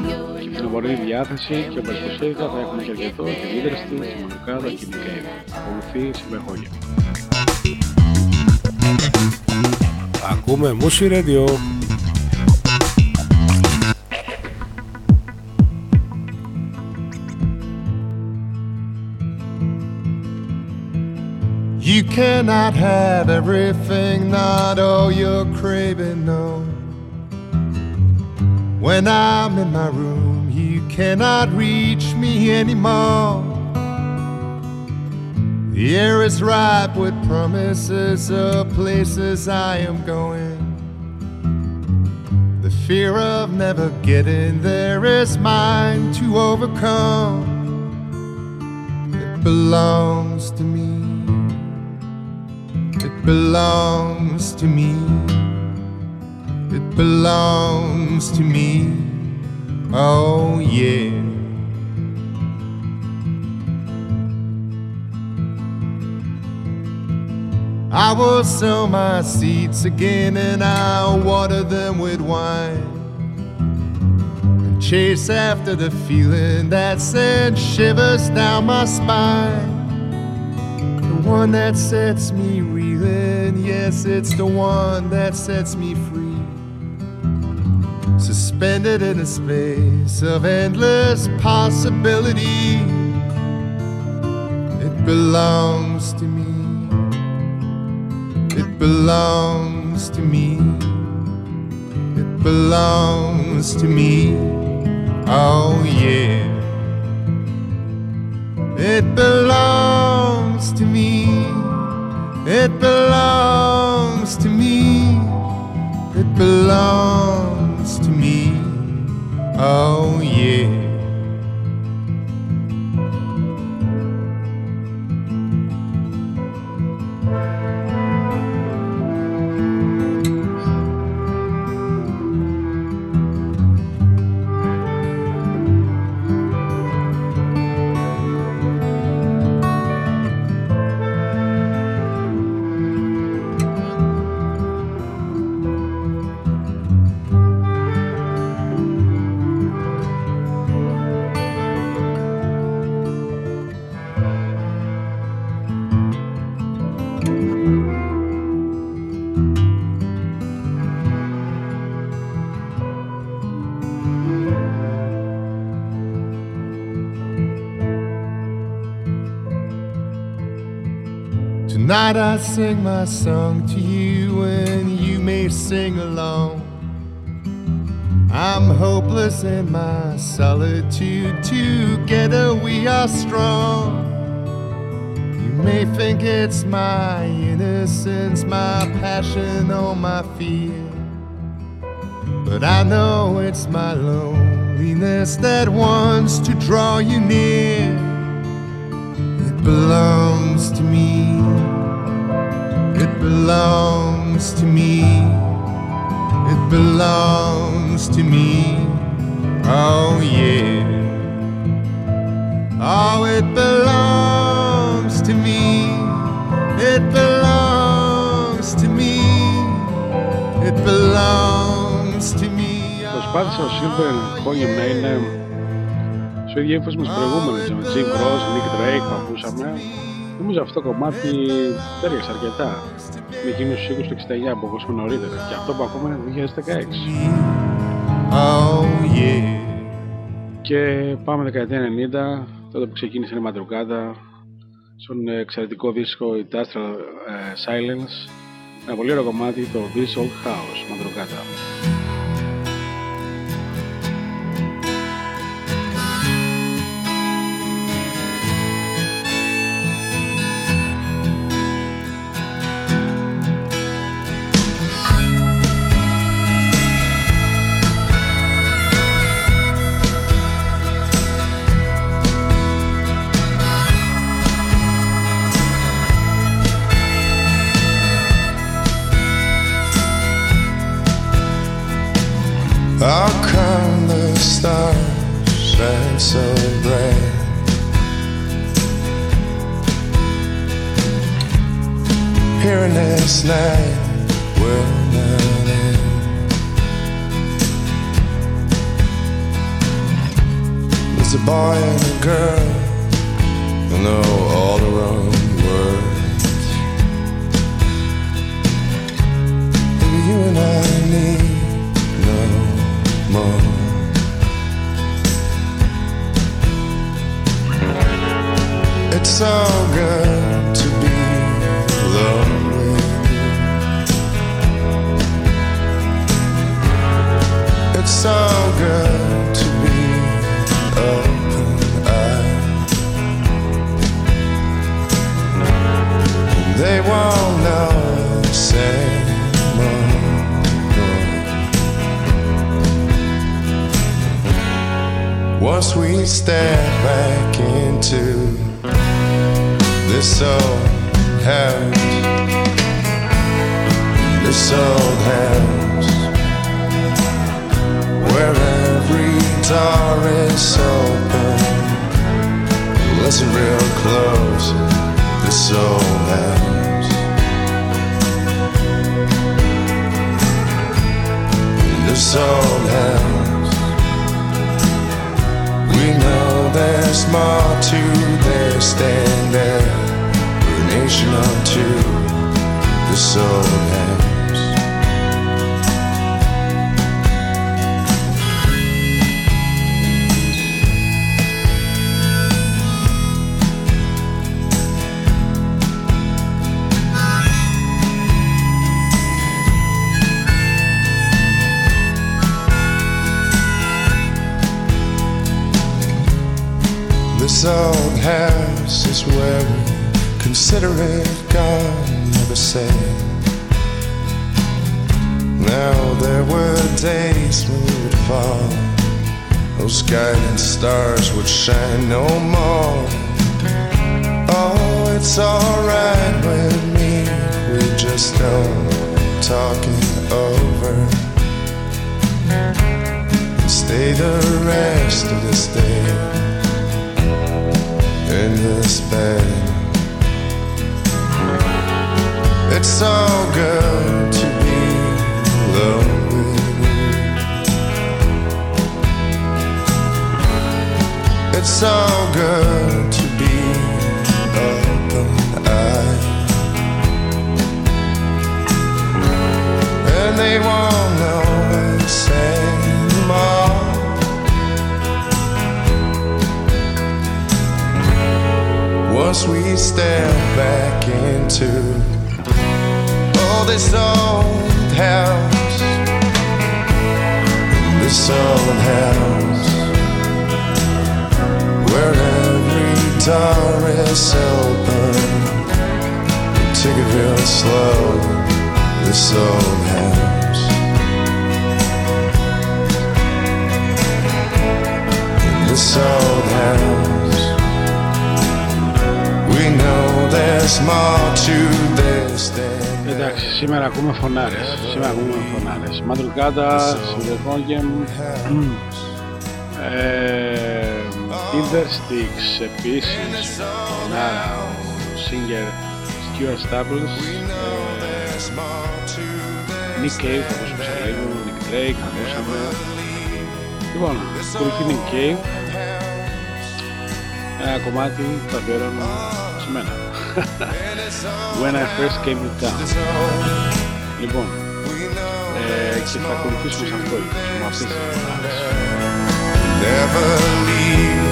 Και going την ομορφή διάθεση και όπως προσθέθηκα θα έχουμε και αρκετό και leaders της, τη Μαντρουγκάτα και την Cave. Ακολουθεί Silver Hoyam. Ακούμε Μουσι Radio. You cannot have everything, not all you're craving, no. When I'm in my room, you cannot reach me anymore. The air is ripe with promises of places I am going. The fear of never getting there is mine to overcome. It belongs to me. It belongs to me. It belongs to me. Oh, yeah. I will sow my seeds again and I'll water them with wine. And chase after the feeling that sends shivers down my spine. The one that sets me reeling, yes, it's the one that sets me free. Suspended in a space of endless possibility. It belongs to me. It belongs to me. It belongs to me. Oh, yeah. It belongs to me. It belongs to me. It belongs to me. Oh, yeah. I sing my song to you and you may sing along. I'm hopeless in my solitude. Together we are strong. You may think it's my innocence, my passion, or my fear. But I know it's my loneliness that wants to draw you near. It belongs to me. belongs to me. It belongs to me. Oh, yeah. Oh, ο Σίλβερ Χόγιο να είναι στο ίδιο ύφος προηγούμενους. Με Τζιμ Ρο, Νίκ ακούσαμε. Νομίζω αυτό το κομμάτι τέριαξε αρκετά με εκείνους τους οίκους του 69 που ακούσαμε νωρίτερα και αυτό που ακούμε είναι το 2016. Oh, yeah. Και πάμε δεκαετία 90, τότε που ξεκίνησε η Μαντρουγκάτα, στον εξαιρετικό δίσκο Industrial ε, Silence, ένα πολύ ωραίο κομμάτι το This Old House, Μαντρουγκάτα. Doubles, ε, Nick Cave, θα ακούσουμε σε λίγο, Nick Drake, θα ακούσαμε. Λοιπόν, κουριχή Nick Cave, ένα κομμάτι το αφιερώνω σε μένα. When I first came to town. Λοιπόν, ε, και θα ακολουθήσουμε σαν κόλπος, με αυτές τις φορές. Never leave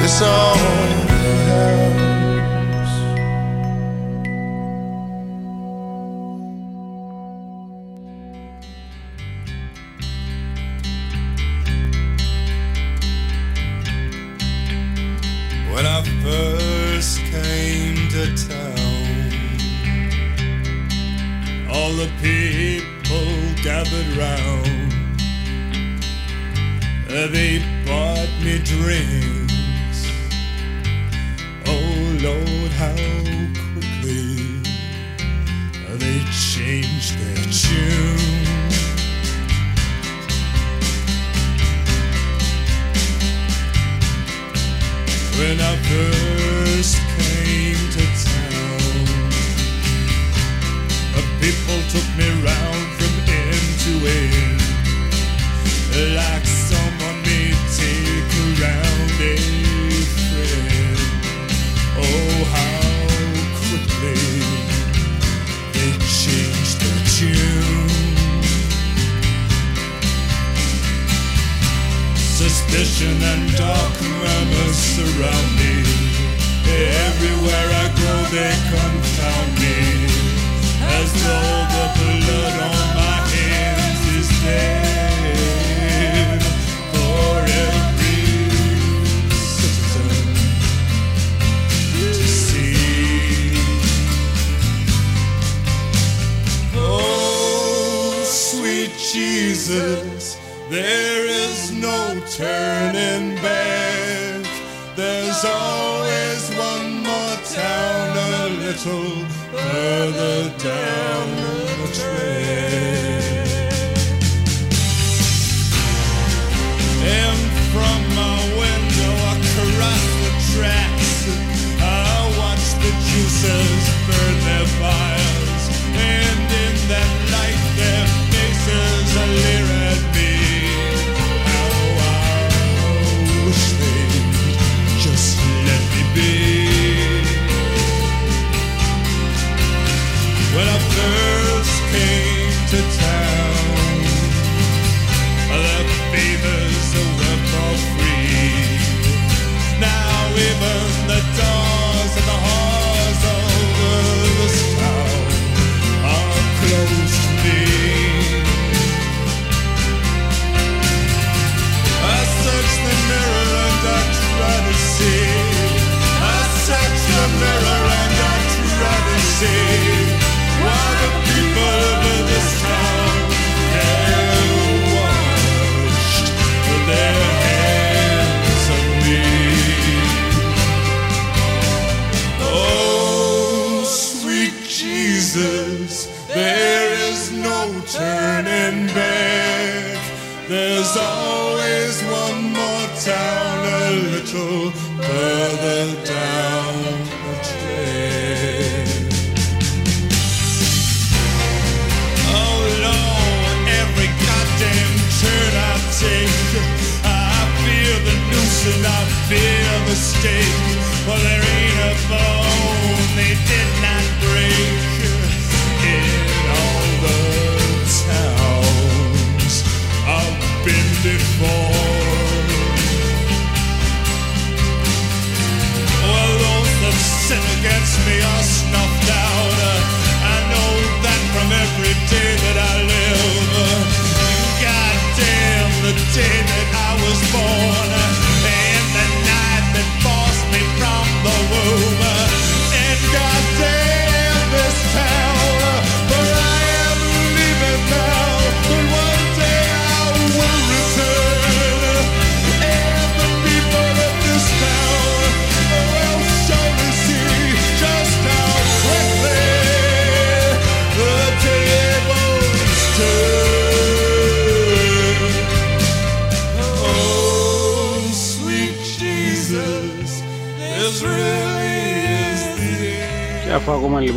this song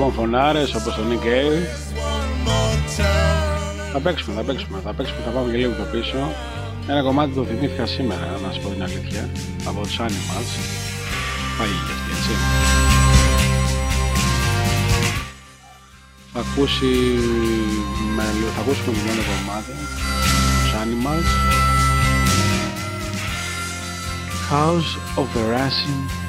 λοιπόν φωνάρες όπως τον Nick Cave, One more time. θα παίξουμε, θα παίξουμε, θα παίξουμε, θα πάμε και λίγο πιο πίσω. Ένα κομμάτι το θυμήθηκα σήμερα, να σου πω την αλήθεια, από τους Animals. Πάλι και αυτή, έτσι. Θα ακούσει, με, θα ακούσουμε λοιπόν ένα κομμάτι, τους Animals. House of the Rising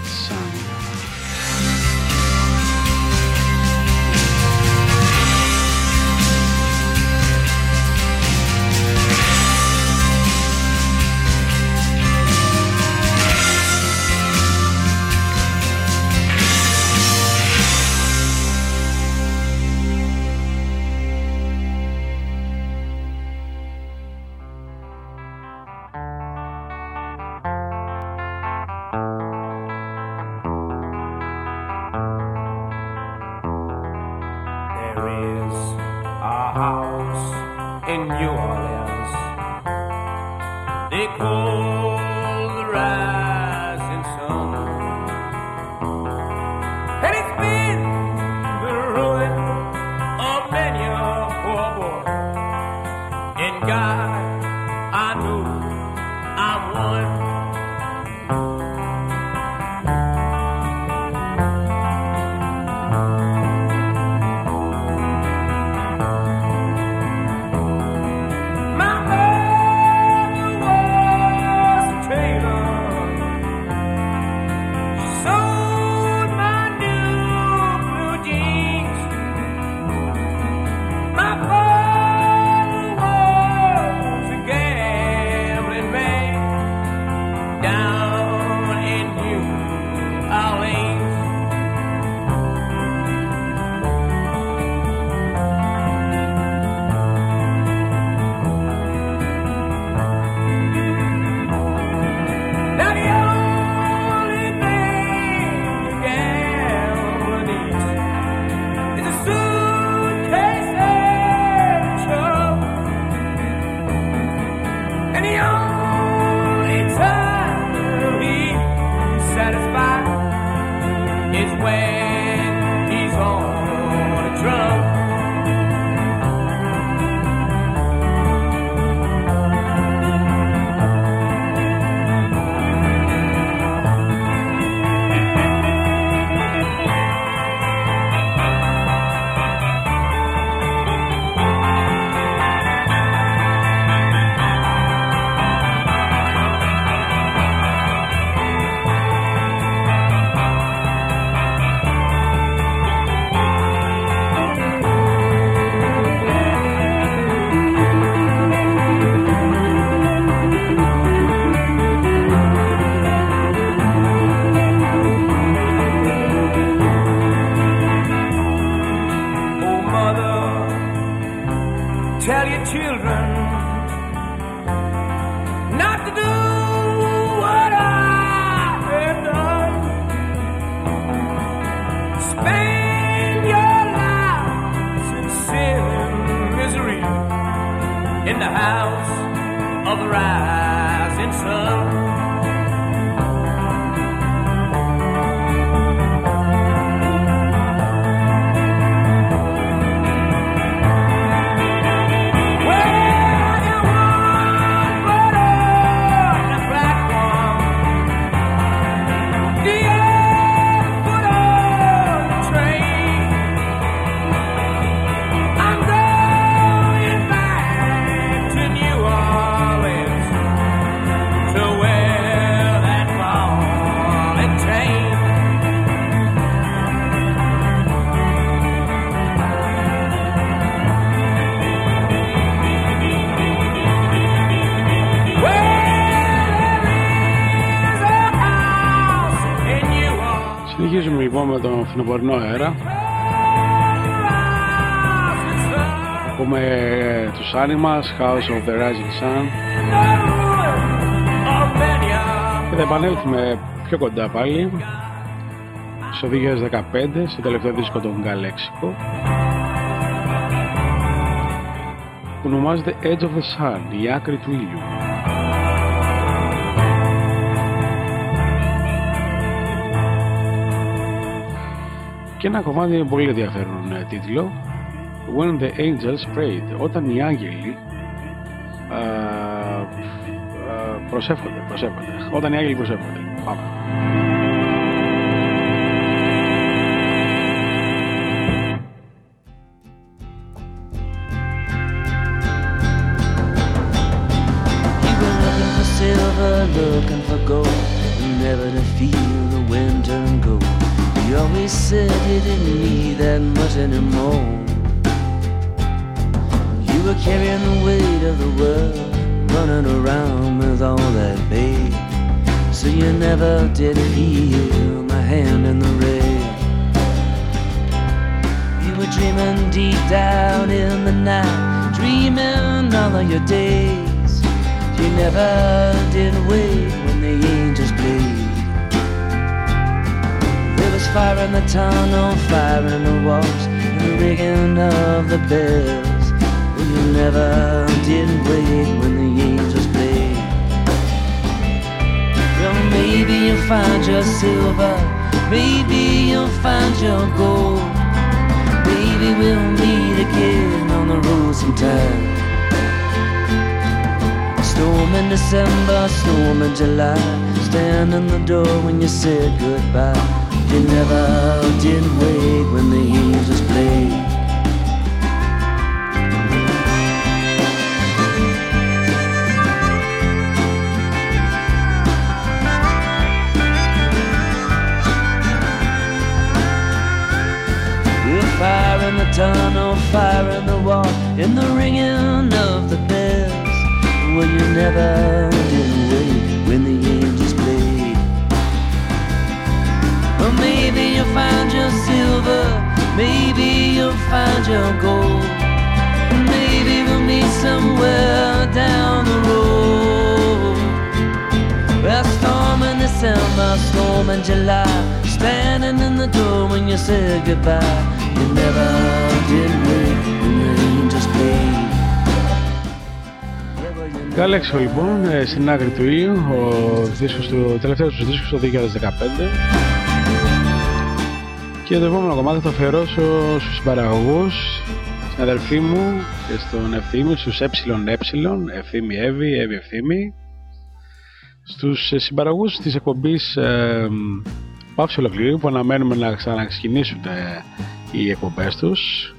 με τον φθινοπορεινό αέρα. Ακούμε ε, τους Animals, House of the Rising Sun και θα επανέλθουμε πιο κοντά πάλι στο 2015, στο τελευταίο δίσκο των Galexico που ονομάζεται Edge of the Sun, η άκρη του ήλιου. Και ένα κομμάτι με πολύ ενδιαφέρον ε, τίτλο. When the Angels Prayed όταν οι άγγελοι α, α, προσεύχονται, προσεύχονται. Όταν οι άγγελοι προσεύχονται your days. You never did wait when the angels played. There was fire in the tunnel, fire in the walls, and the ringing of the bells. You never did wait when the angels played. Well, maybe you'll find your silver, maybe you'll find your gold. Maybe we'll meet again on the road sometime. Storm in December, storm in July. Stand in the door when you said goodbye. You never did wait when the angels played. We'll fire in the tunnel, fire in the wall, in the ringing of the bells. Well, you never did wait when the angels played. Or maybe you'll find your silver, maybe you'll find your gold. Maybe we'll meet somewhere down the road. Well, storm in December, storm in July. Standing in the door when you said goodbye. You never did Galaxy λοιπόν, ε, στην άκρη του ήλιου, ο, δίσκος του, ο τελευταίος τους δίσκος το 2015 και το επόμενο κομμάτι θα το αφιερώσω στους παραγωγούς, στην αδελφή μου και στον Ευθύμη, στους ΕΕ, Ευθύμη Εύη, Εύη Ευθύμη, στους ε, συμπαραγωγούς της εκπομπής ε, Πάυση Ολοκληρίου που αναμένουμε να ξαναξεκινήσουν ε, οι εκπομπές τους.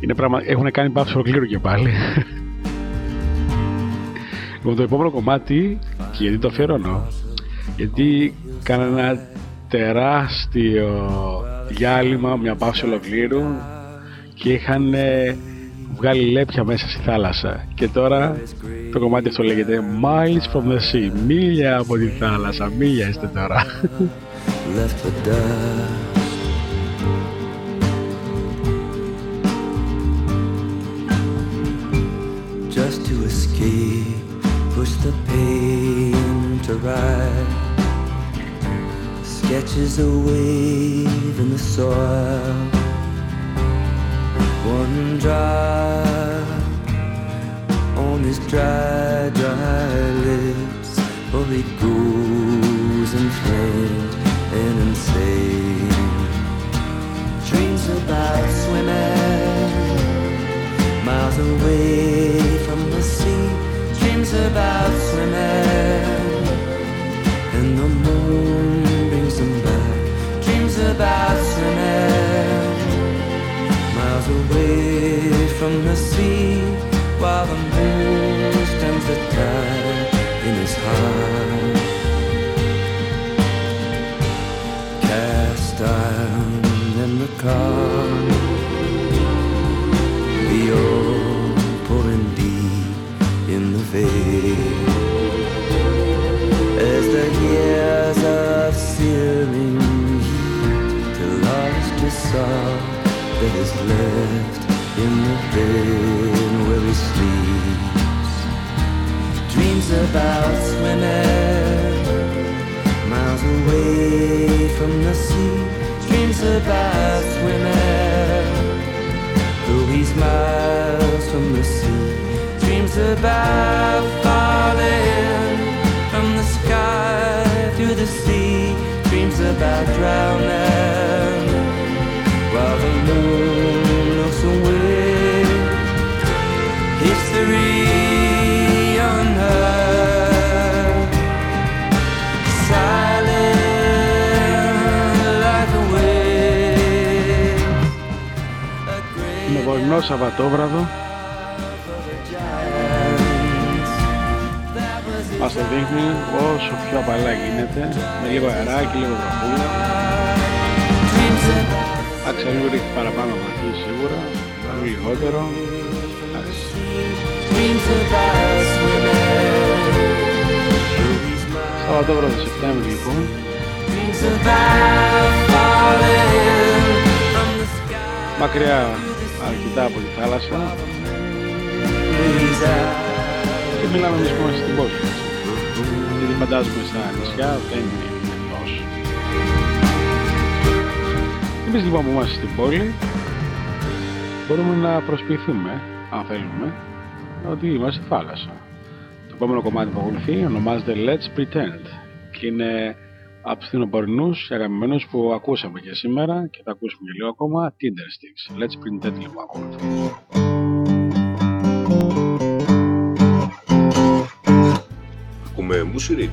Είναι πραγμα... Έχουν κάνει πάυση ολοκλήρου και πάλι. Λοιπόν, το επόμενο κομμάτι, και γιατί το αφιερώνω, γιατί κάνα ένα τεράστιο διάλειμμα, μια παύση ολοκλήρου και είχαν ε, βγάλει λέπια μέσα στη θάλασσα. Και τώρα το κομμάτι αυτό λέγεται Miles from the Sea, μίλια από τη θάλασσα, μίλια είστε τώρα. left for dust. Just to escape, push the pain to ride. Sketches a wave in the soil. One drop on his dry, dry lips. Oh, he goes inflamed and insane. Dreams about swimming miles away. Dreams about swimming, and the moon brings him back. Dreams about swimming miles away from the sea, while the moon stems the tide in his heart. Cast iron in the car. The old the. As the years of searing heat his soul that is left in the bed where he sleeps. Dreams about swimming miles away from the sea. Dreams about swimming, though he's miles from the sea dreams about falling from the sky through the sea, dreams about drowning while the moon looks away. History Σαββατόβραδο. Μας το δείχνει όσο πιο απαλά γίνεται με λίγο αεράκι, λίγο βροχούλα Εντάξει, λίγο ρίχνει παραπάνω βαθύ σίγουρα άλλο λιγότερο Εντάξει. Σαββατόβραδο Σεπτέμβρη λοιπόν μακριά αρκετά από τη θάλασσα και μιλάμε εμείς που είμαστε στην πόλη έτσι. Γιατί φαντάζομαι στα νησιά δεν είναι εκτός εμείς λοιπόν που είμαστε στην πόλη μπορούμε να προσποιηθούμε αν θέλουμε ότι είμαστε στη θάλασσα το επόμενο κομμάτι που ακολουθεί ονομάζεται Let's Pretend και είναι από τους θυνοπορεινούς αγαπημένους που ακούσαμε και σήμερα και θα ακούσουμε και λίγο ακόμα Tinder Sticks. Let's Pretend λοιπόν ακολουθεί. como é, mochireiro.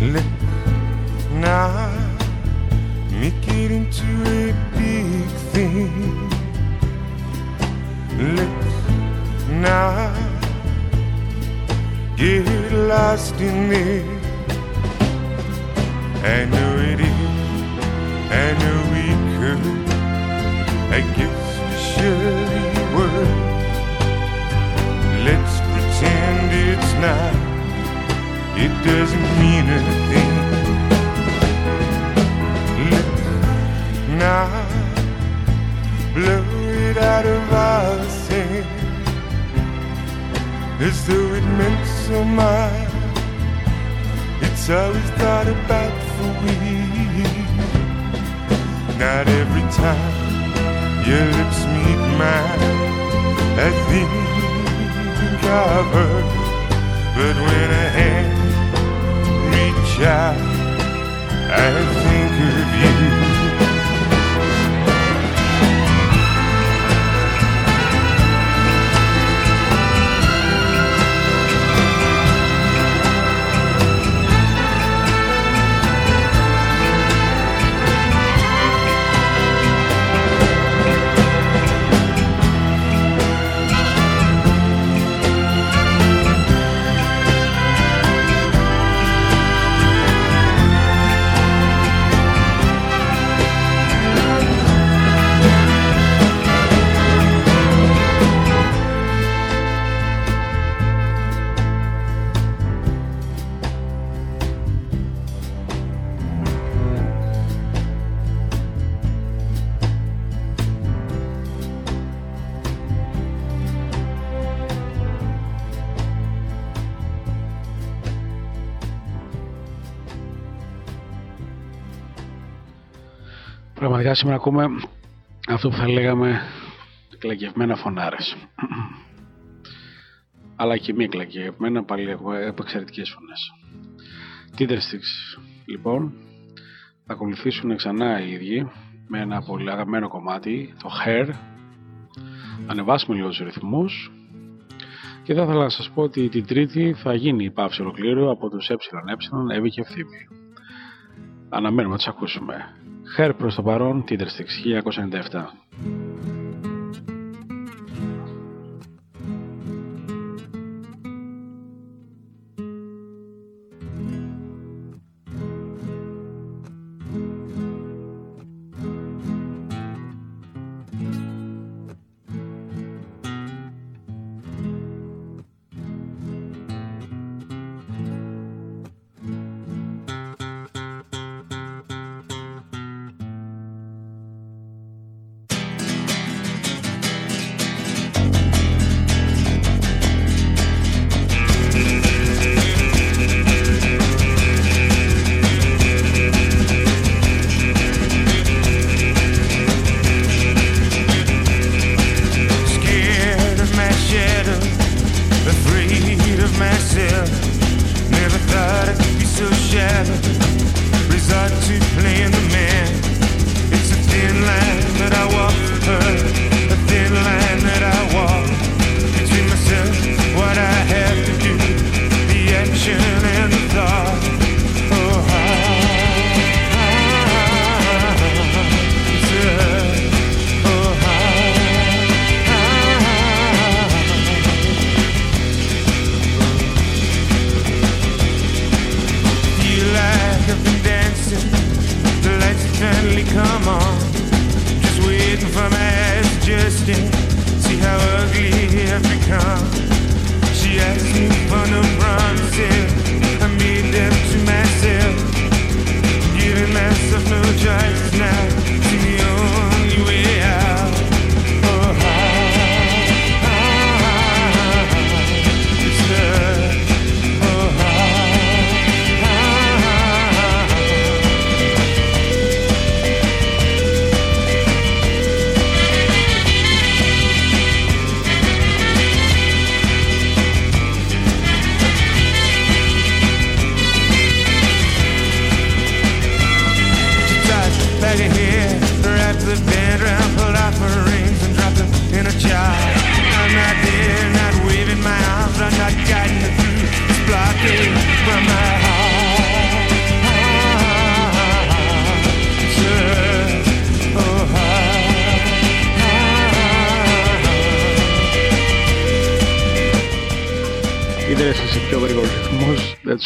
Let now make it into a big thing. Let's now get lost in it. I know it is, I know we could. I guess we surely would. Let's pretend it's not it doesn't mean a thing. Let's not blow it out of us as though it meant so much. It's always thought about for we. Not every time your lips meet mine, I think of her. But when a hand out, I think of you. Πραγματικά σήμερα ακούμε αυτό που θα λέγαμε κλαγευμένα φωνάρες. Αλλά και μη κλαγευμένα πάλι έχω εξαιρετικές φωνές. Tinder Sticks, λοιπόν, θα ακολουθήσουν ξανά οι ίδιοι με ένα πολύ αγαπημένο κομμάτι, το Hair. Ανεβάσουμε λίγο τους ρυθμούς και θα ήθελα να σας πω ότι την Τρίτη θα γίνει η πάυση ολοκλήρου από τους ΕΕ, Εύη και Ευθύμη. Αναμένουμε να τους ακούσουμε. Χέρ προς το παρόν, τίτερ της 1997.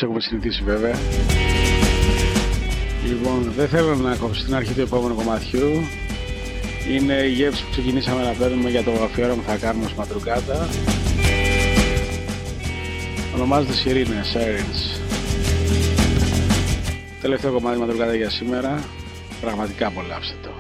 έχουμε συνηθίσει βέβαια. Λοιπόν, δεν θέλω να κόψω στην αρχή του επόμενου κομματιού. Είναι η γεύση που ξεκινήσαμε να παίρνουμε για το αφιέρωμα που θα κάνουμε ως Μαντρουγκάτα. Ονομάζεται Σιρήνες, Sirens. Τελευταίο κομμάτι Μαντρουγκάτα για σήμερα. Πραγματικά απολαύστε το.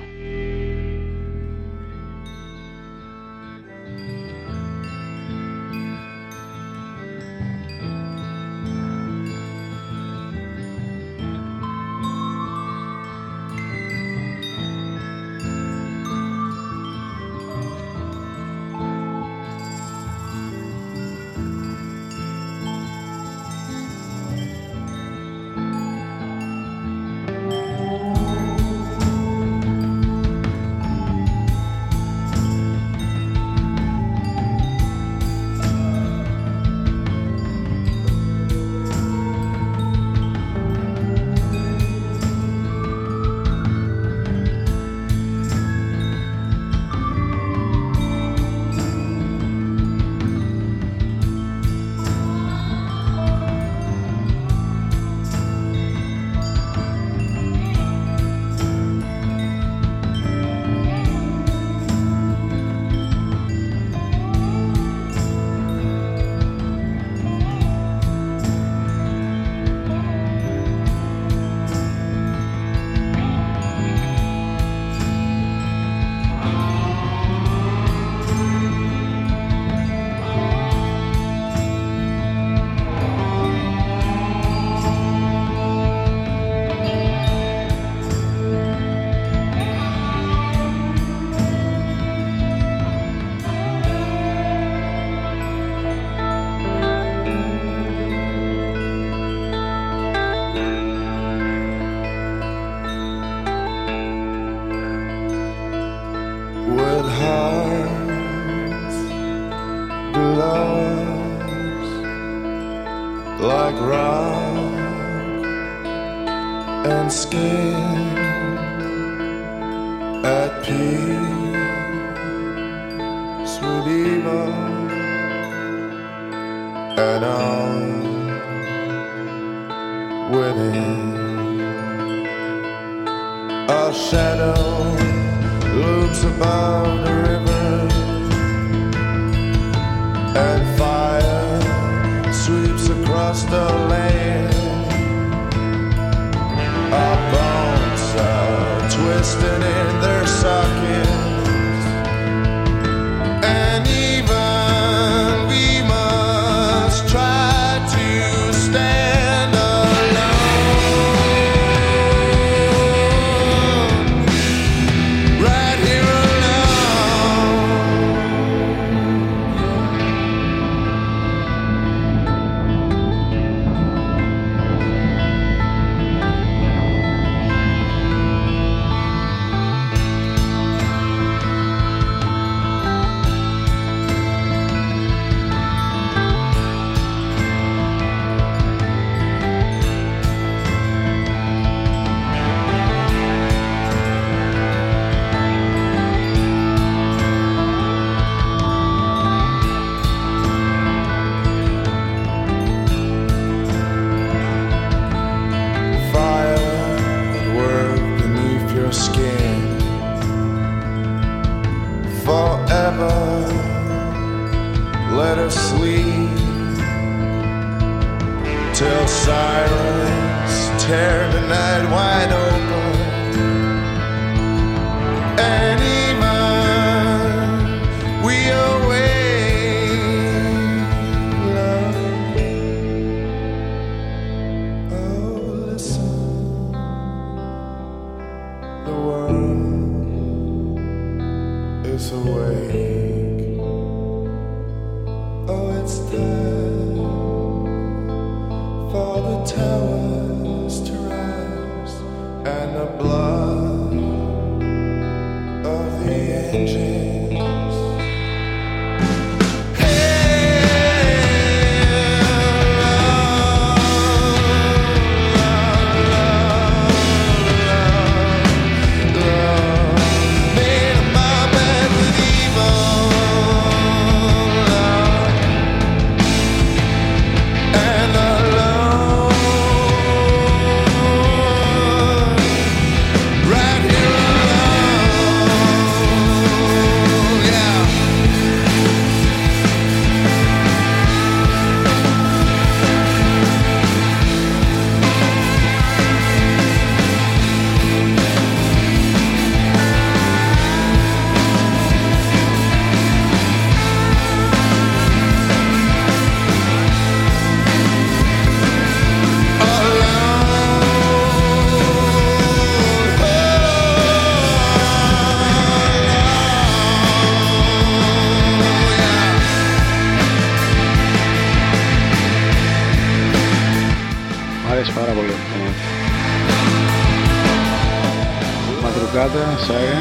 sorry.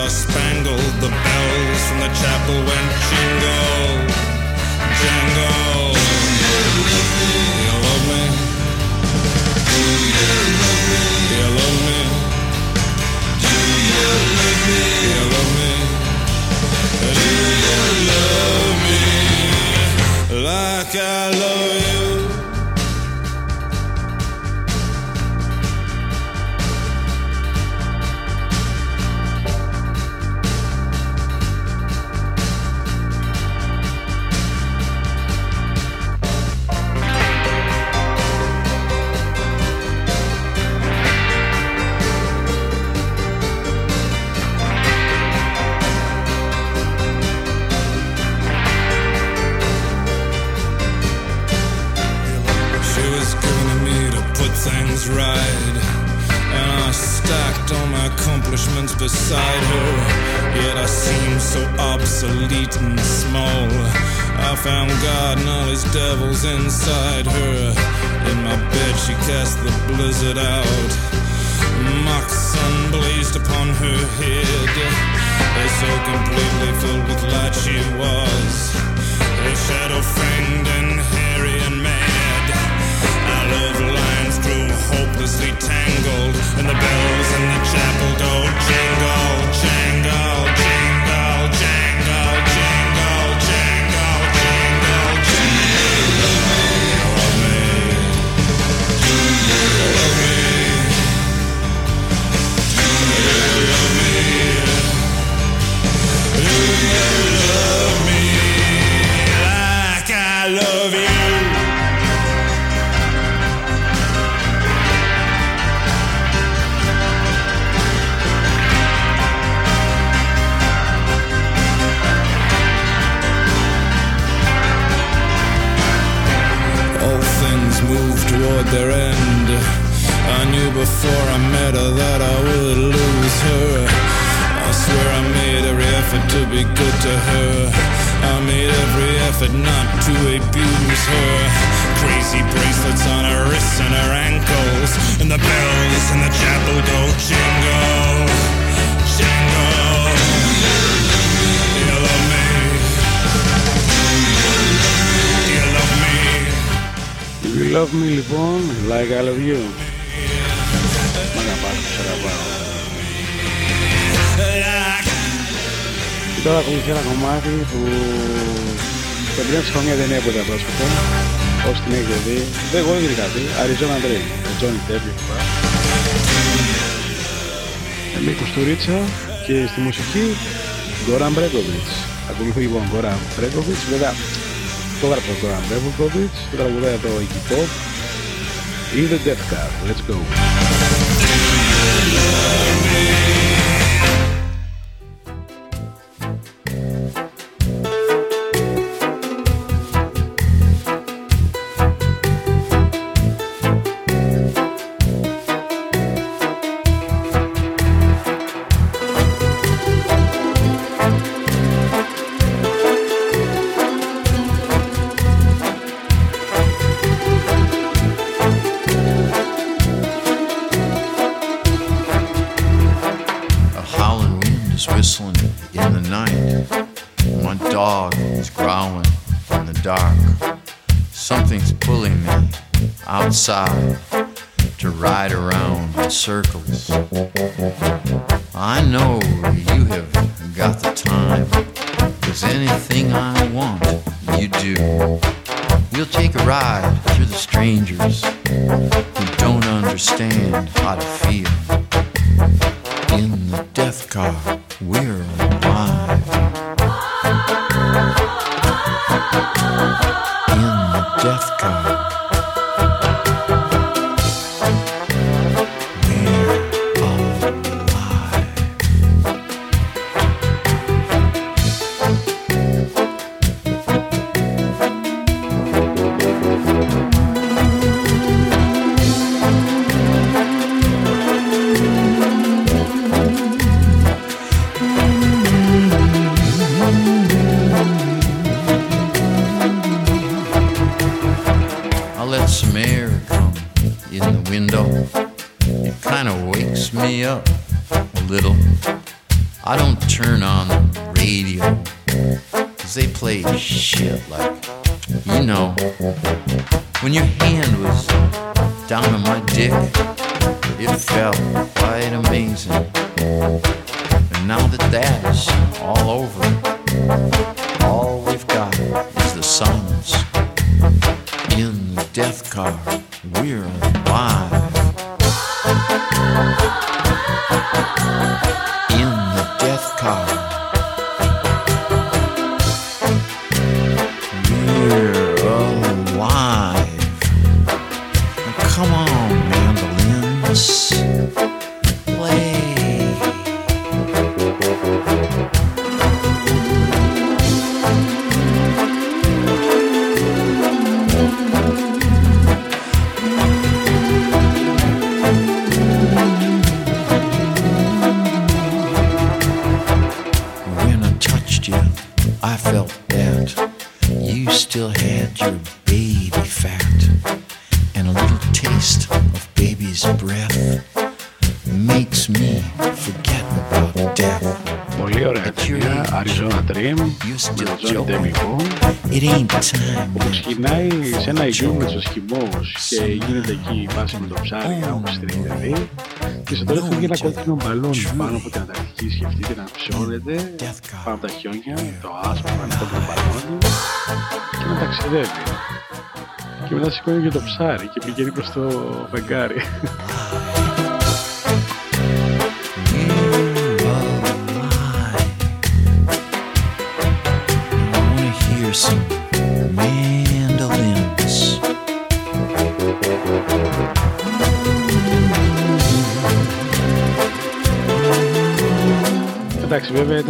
star spangled, the bells from the chapel went jingle, jangle. You love me. Do you love me? Do? You love me. Do you love me like I love you? Beside her. Yet I seem so obsolete and small. I found God and all his devils inside her. In my bed, she cast the blizzard out. Mock sun blazed upon her head. So completely filled with light she was. A shadow fanged and hairy and mad. Our love lines grew hopelessly tangled, and the bells in the chapel go jingle, before I met her that I would lose her. I swear I made every effort to be good to her. I made every effort not to abuse her. Crazy bracelets on her wrists and her ankles. And the bells in the chapel go jingle, jingle. You love me. You love me. You love me λοιπόν, like I love you. Και τώρα ακολουθεί ένα κομμάτι που το πριν της χρονιάς δεν είναι ποτέ πρόσφατο. Όσοι την έχετε δει, δεν εγώ δεν κάτι. Arizona Dream, ο Johnny Depp και λοιπά. Με Κουστουρίτσα και στη μουσική Goran Bregovic. Ακολουθεί λοιπόν Goran Bregovic, βέβαια το γράψε ο Goran Bregovic, το τραγουδάει το Iggy Pop. In the Death Card, let's go. Φύγει ένα κόκκινο μπαλόνι πάνω από την Ανταρκτική σκεφτείτε να ψώνεται πάνω από τα χιόνια, το άσπρο, ένα κόκκινο μπαλόνι και να ταξιδεύει. Και μετά σηκώνει και το ψάρι και πηγαίνει προς το φεγγάρι.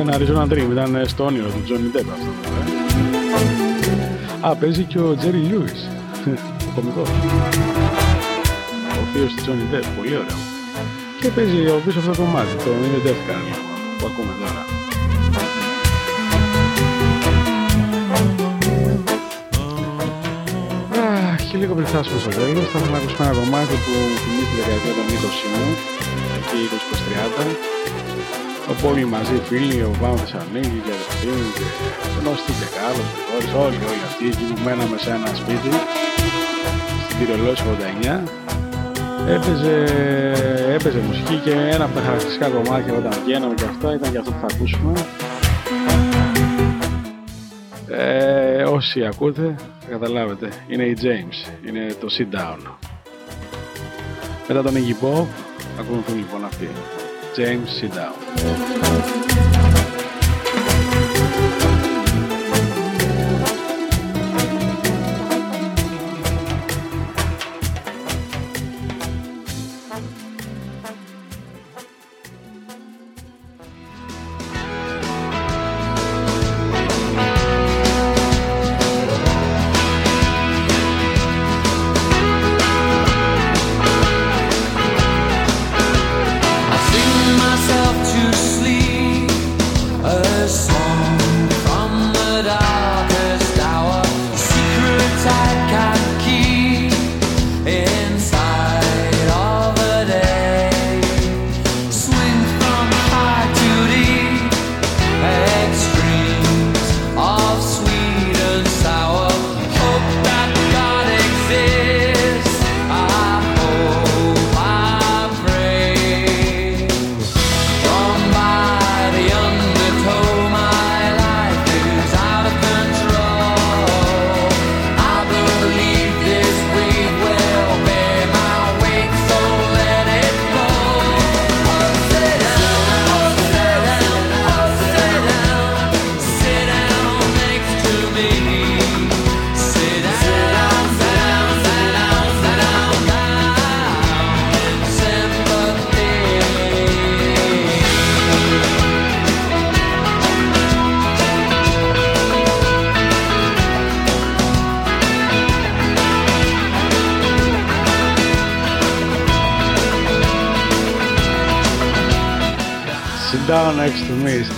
Ήταν Arizona Dream, ήταν στο όνειρο του Johnny Depp αυτό. βέβαια. Α, παίζει και ο Jerry Lewis, ο κωμικός. Ο θείος του Johnny Depp, πολύ ωραίο. Και παίζει ο πίσω αυτό το κομμάτι, το είναι Death Card, λοιπόν, που ακούμε τώρα. Αχ, Και λίγο πριν φτάσουμε στο τέλος, θα ήθελα να ακούσουμε ένα κομμάτι που μου θυμίζει τη δεκαετία των 20 μου, εκεί 20-30, όπου όλοι μαζί φίλοι, ο Πάμε Θεσσαλονίκη και αδερφοί μου και γνωστοί και Κάρλος, Γρηγόρης, όλοι, όλοι αυτοί εκεί που μέναμε σε ένα σπίτι, στην Πυρολόση 89, έπαιζε, έπαιζε μουσική και ένα από τα χαρακτηριστικά κομμάτια όταν βγαίναμε και αυτά ήταν και αυτό που θα ακούσουμε. Ε, όσοι ακούτε, θα καταλάβετε. Είναι η James. Είναι το Sit Down. Μετά τον Iggy Pop, ακολουθούν λοιπόν αυτοί. James Sit Down.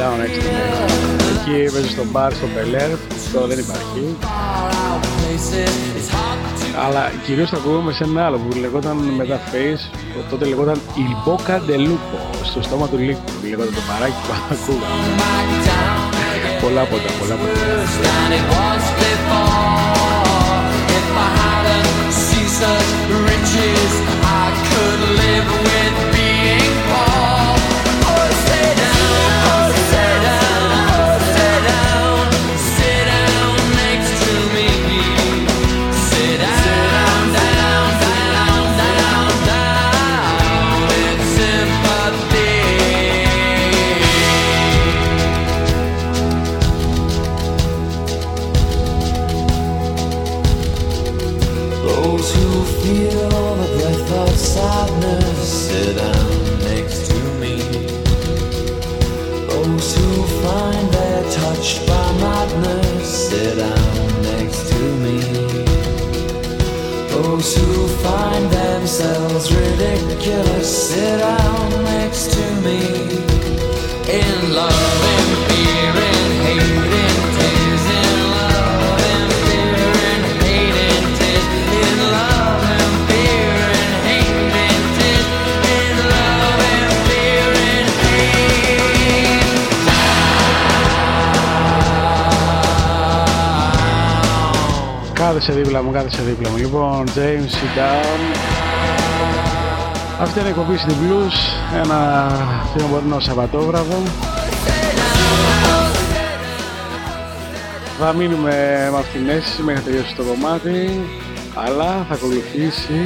Down next to me. Εκεί παίζει στο μπαρ στο Μπελέρ, αυτό δεν υπάρχει. Αλλά κυρίως το ακούμε σε ένα άλλο που λεγόταν μετά Face, τότε λεγόταν Il Boca de Lupo, στο στόμα του λύκου, λεγόταν το παράκι που ακούγαμε. πολλά ποτά, πολλά ποτά. than it was before. If I hadn't seen such riches, I could live with touched by madness sit down next to me. Those who find themselves ridiculous sit down next to me. In love, in fear, in hate, Κάθεσε δίπλα μου, κάθεσε δίπλα μου. Λοιπόν, James, sit down. Αυτή είναι η εκπομπή στην Blues, ένα θερμοκρινό Σαββατόβραδο. Θα μείνουμε με αυτήν την αίσθηση μέχρι να τελειώσει το κομμάτι, αλλά θα ακολουθήσει,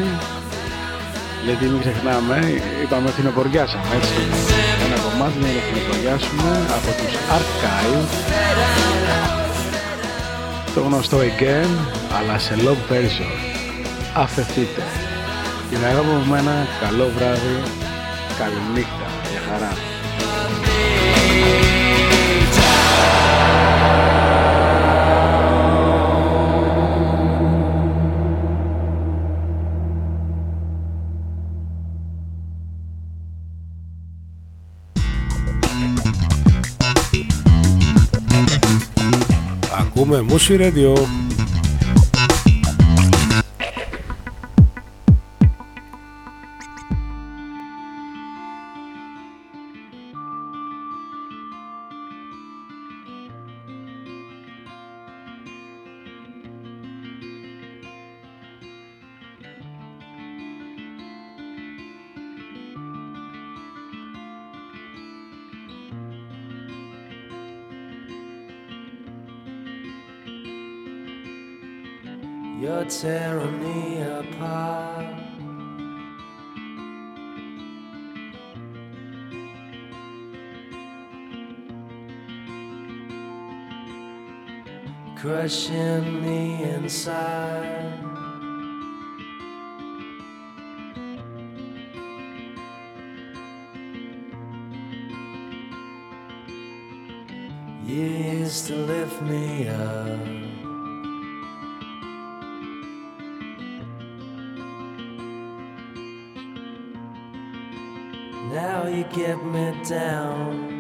γιατί μην ξεχνάμε, είπαμε φθινοποριάσαμε έτσι, ένα κομμάτι για να φθινοποριάσουμε από τους Archive, το γνωστό Again, αλλά σε long version. Αφαιθείτε. Και να έχουμε από μένα καλό βράδυ, καλή νύχτα, για χαρά. Ακούμε Μούσι Radio. Crushing me inside. You used to lift me up. Now you get me down.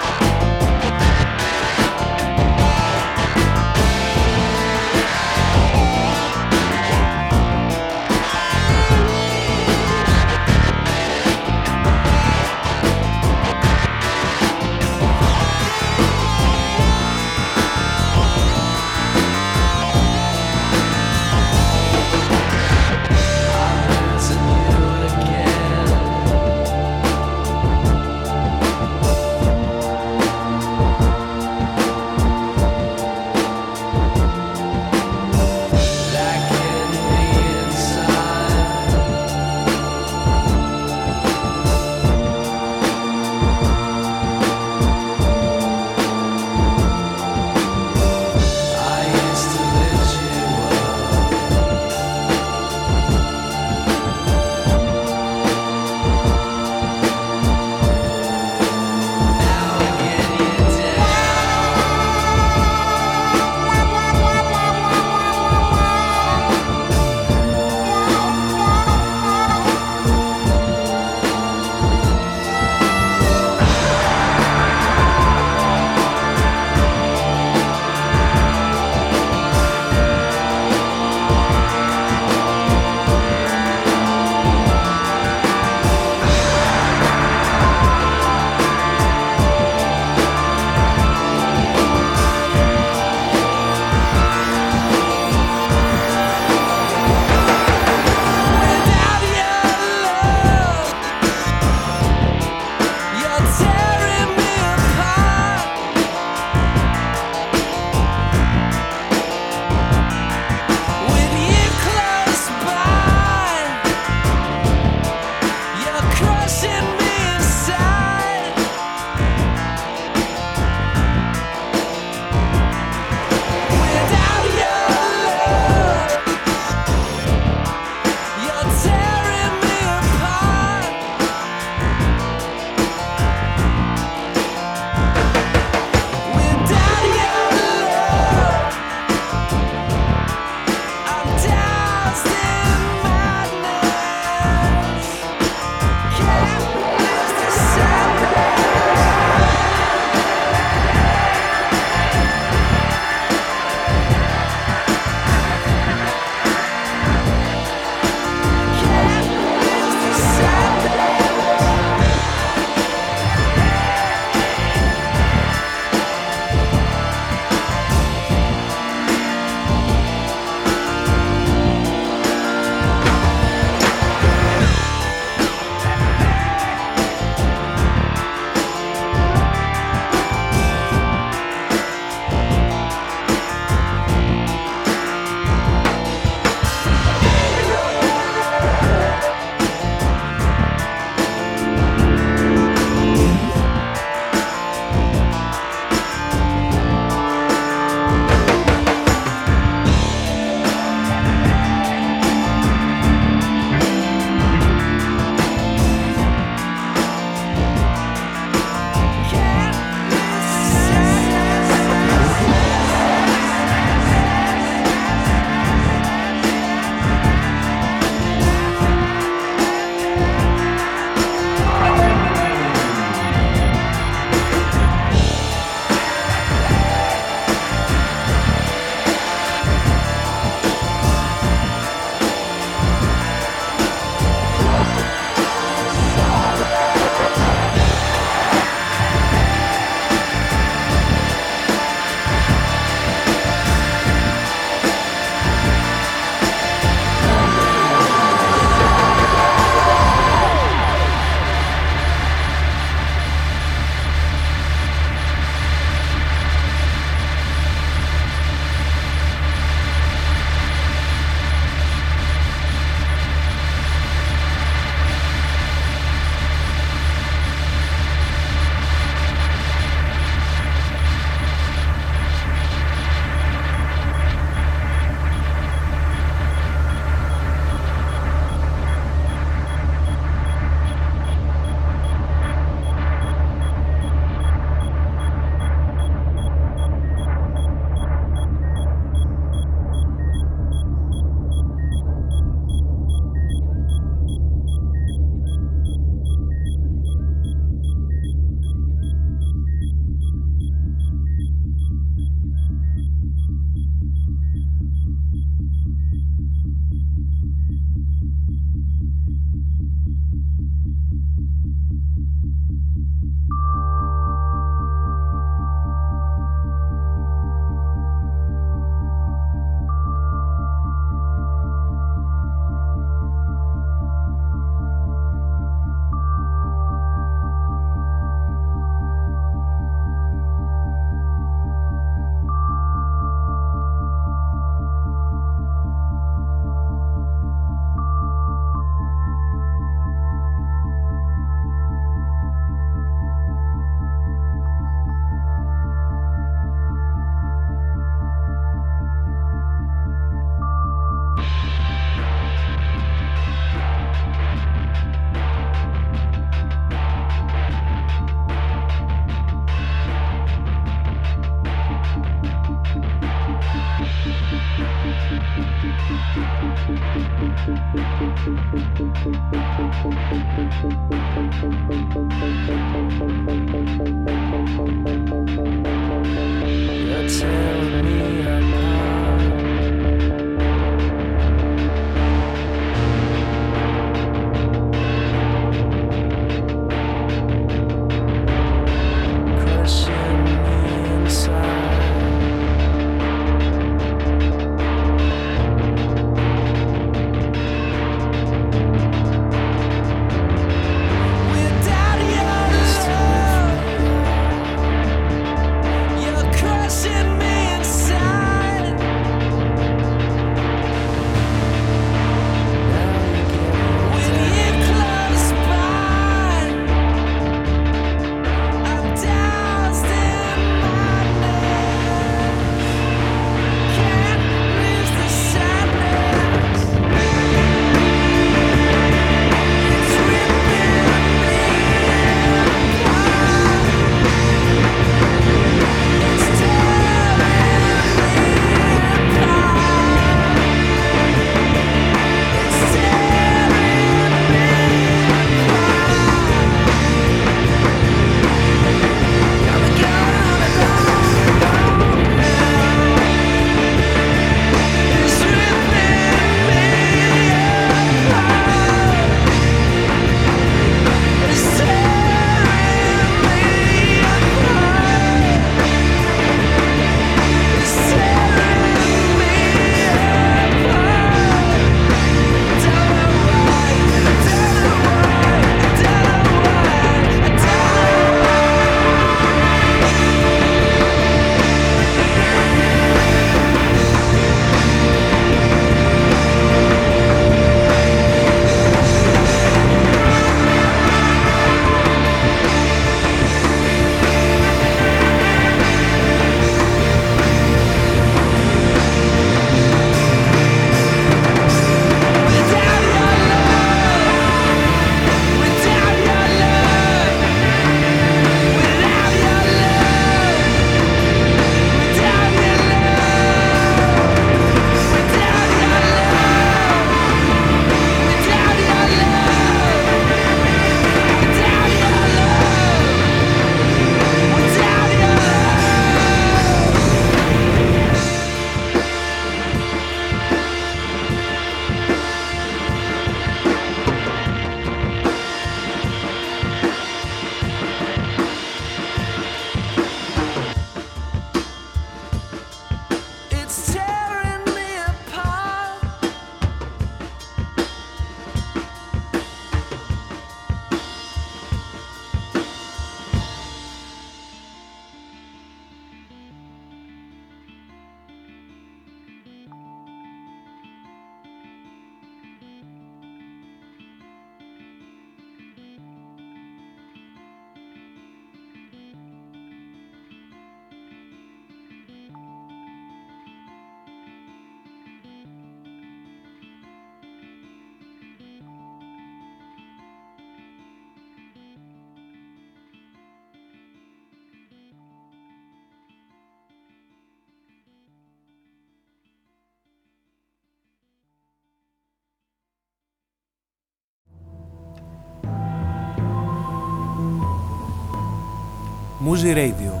Muzi Radio,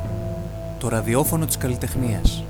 το ραδιόφωνο της καλλιτεχνίας.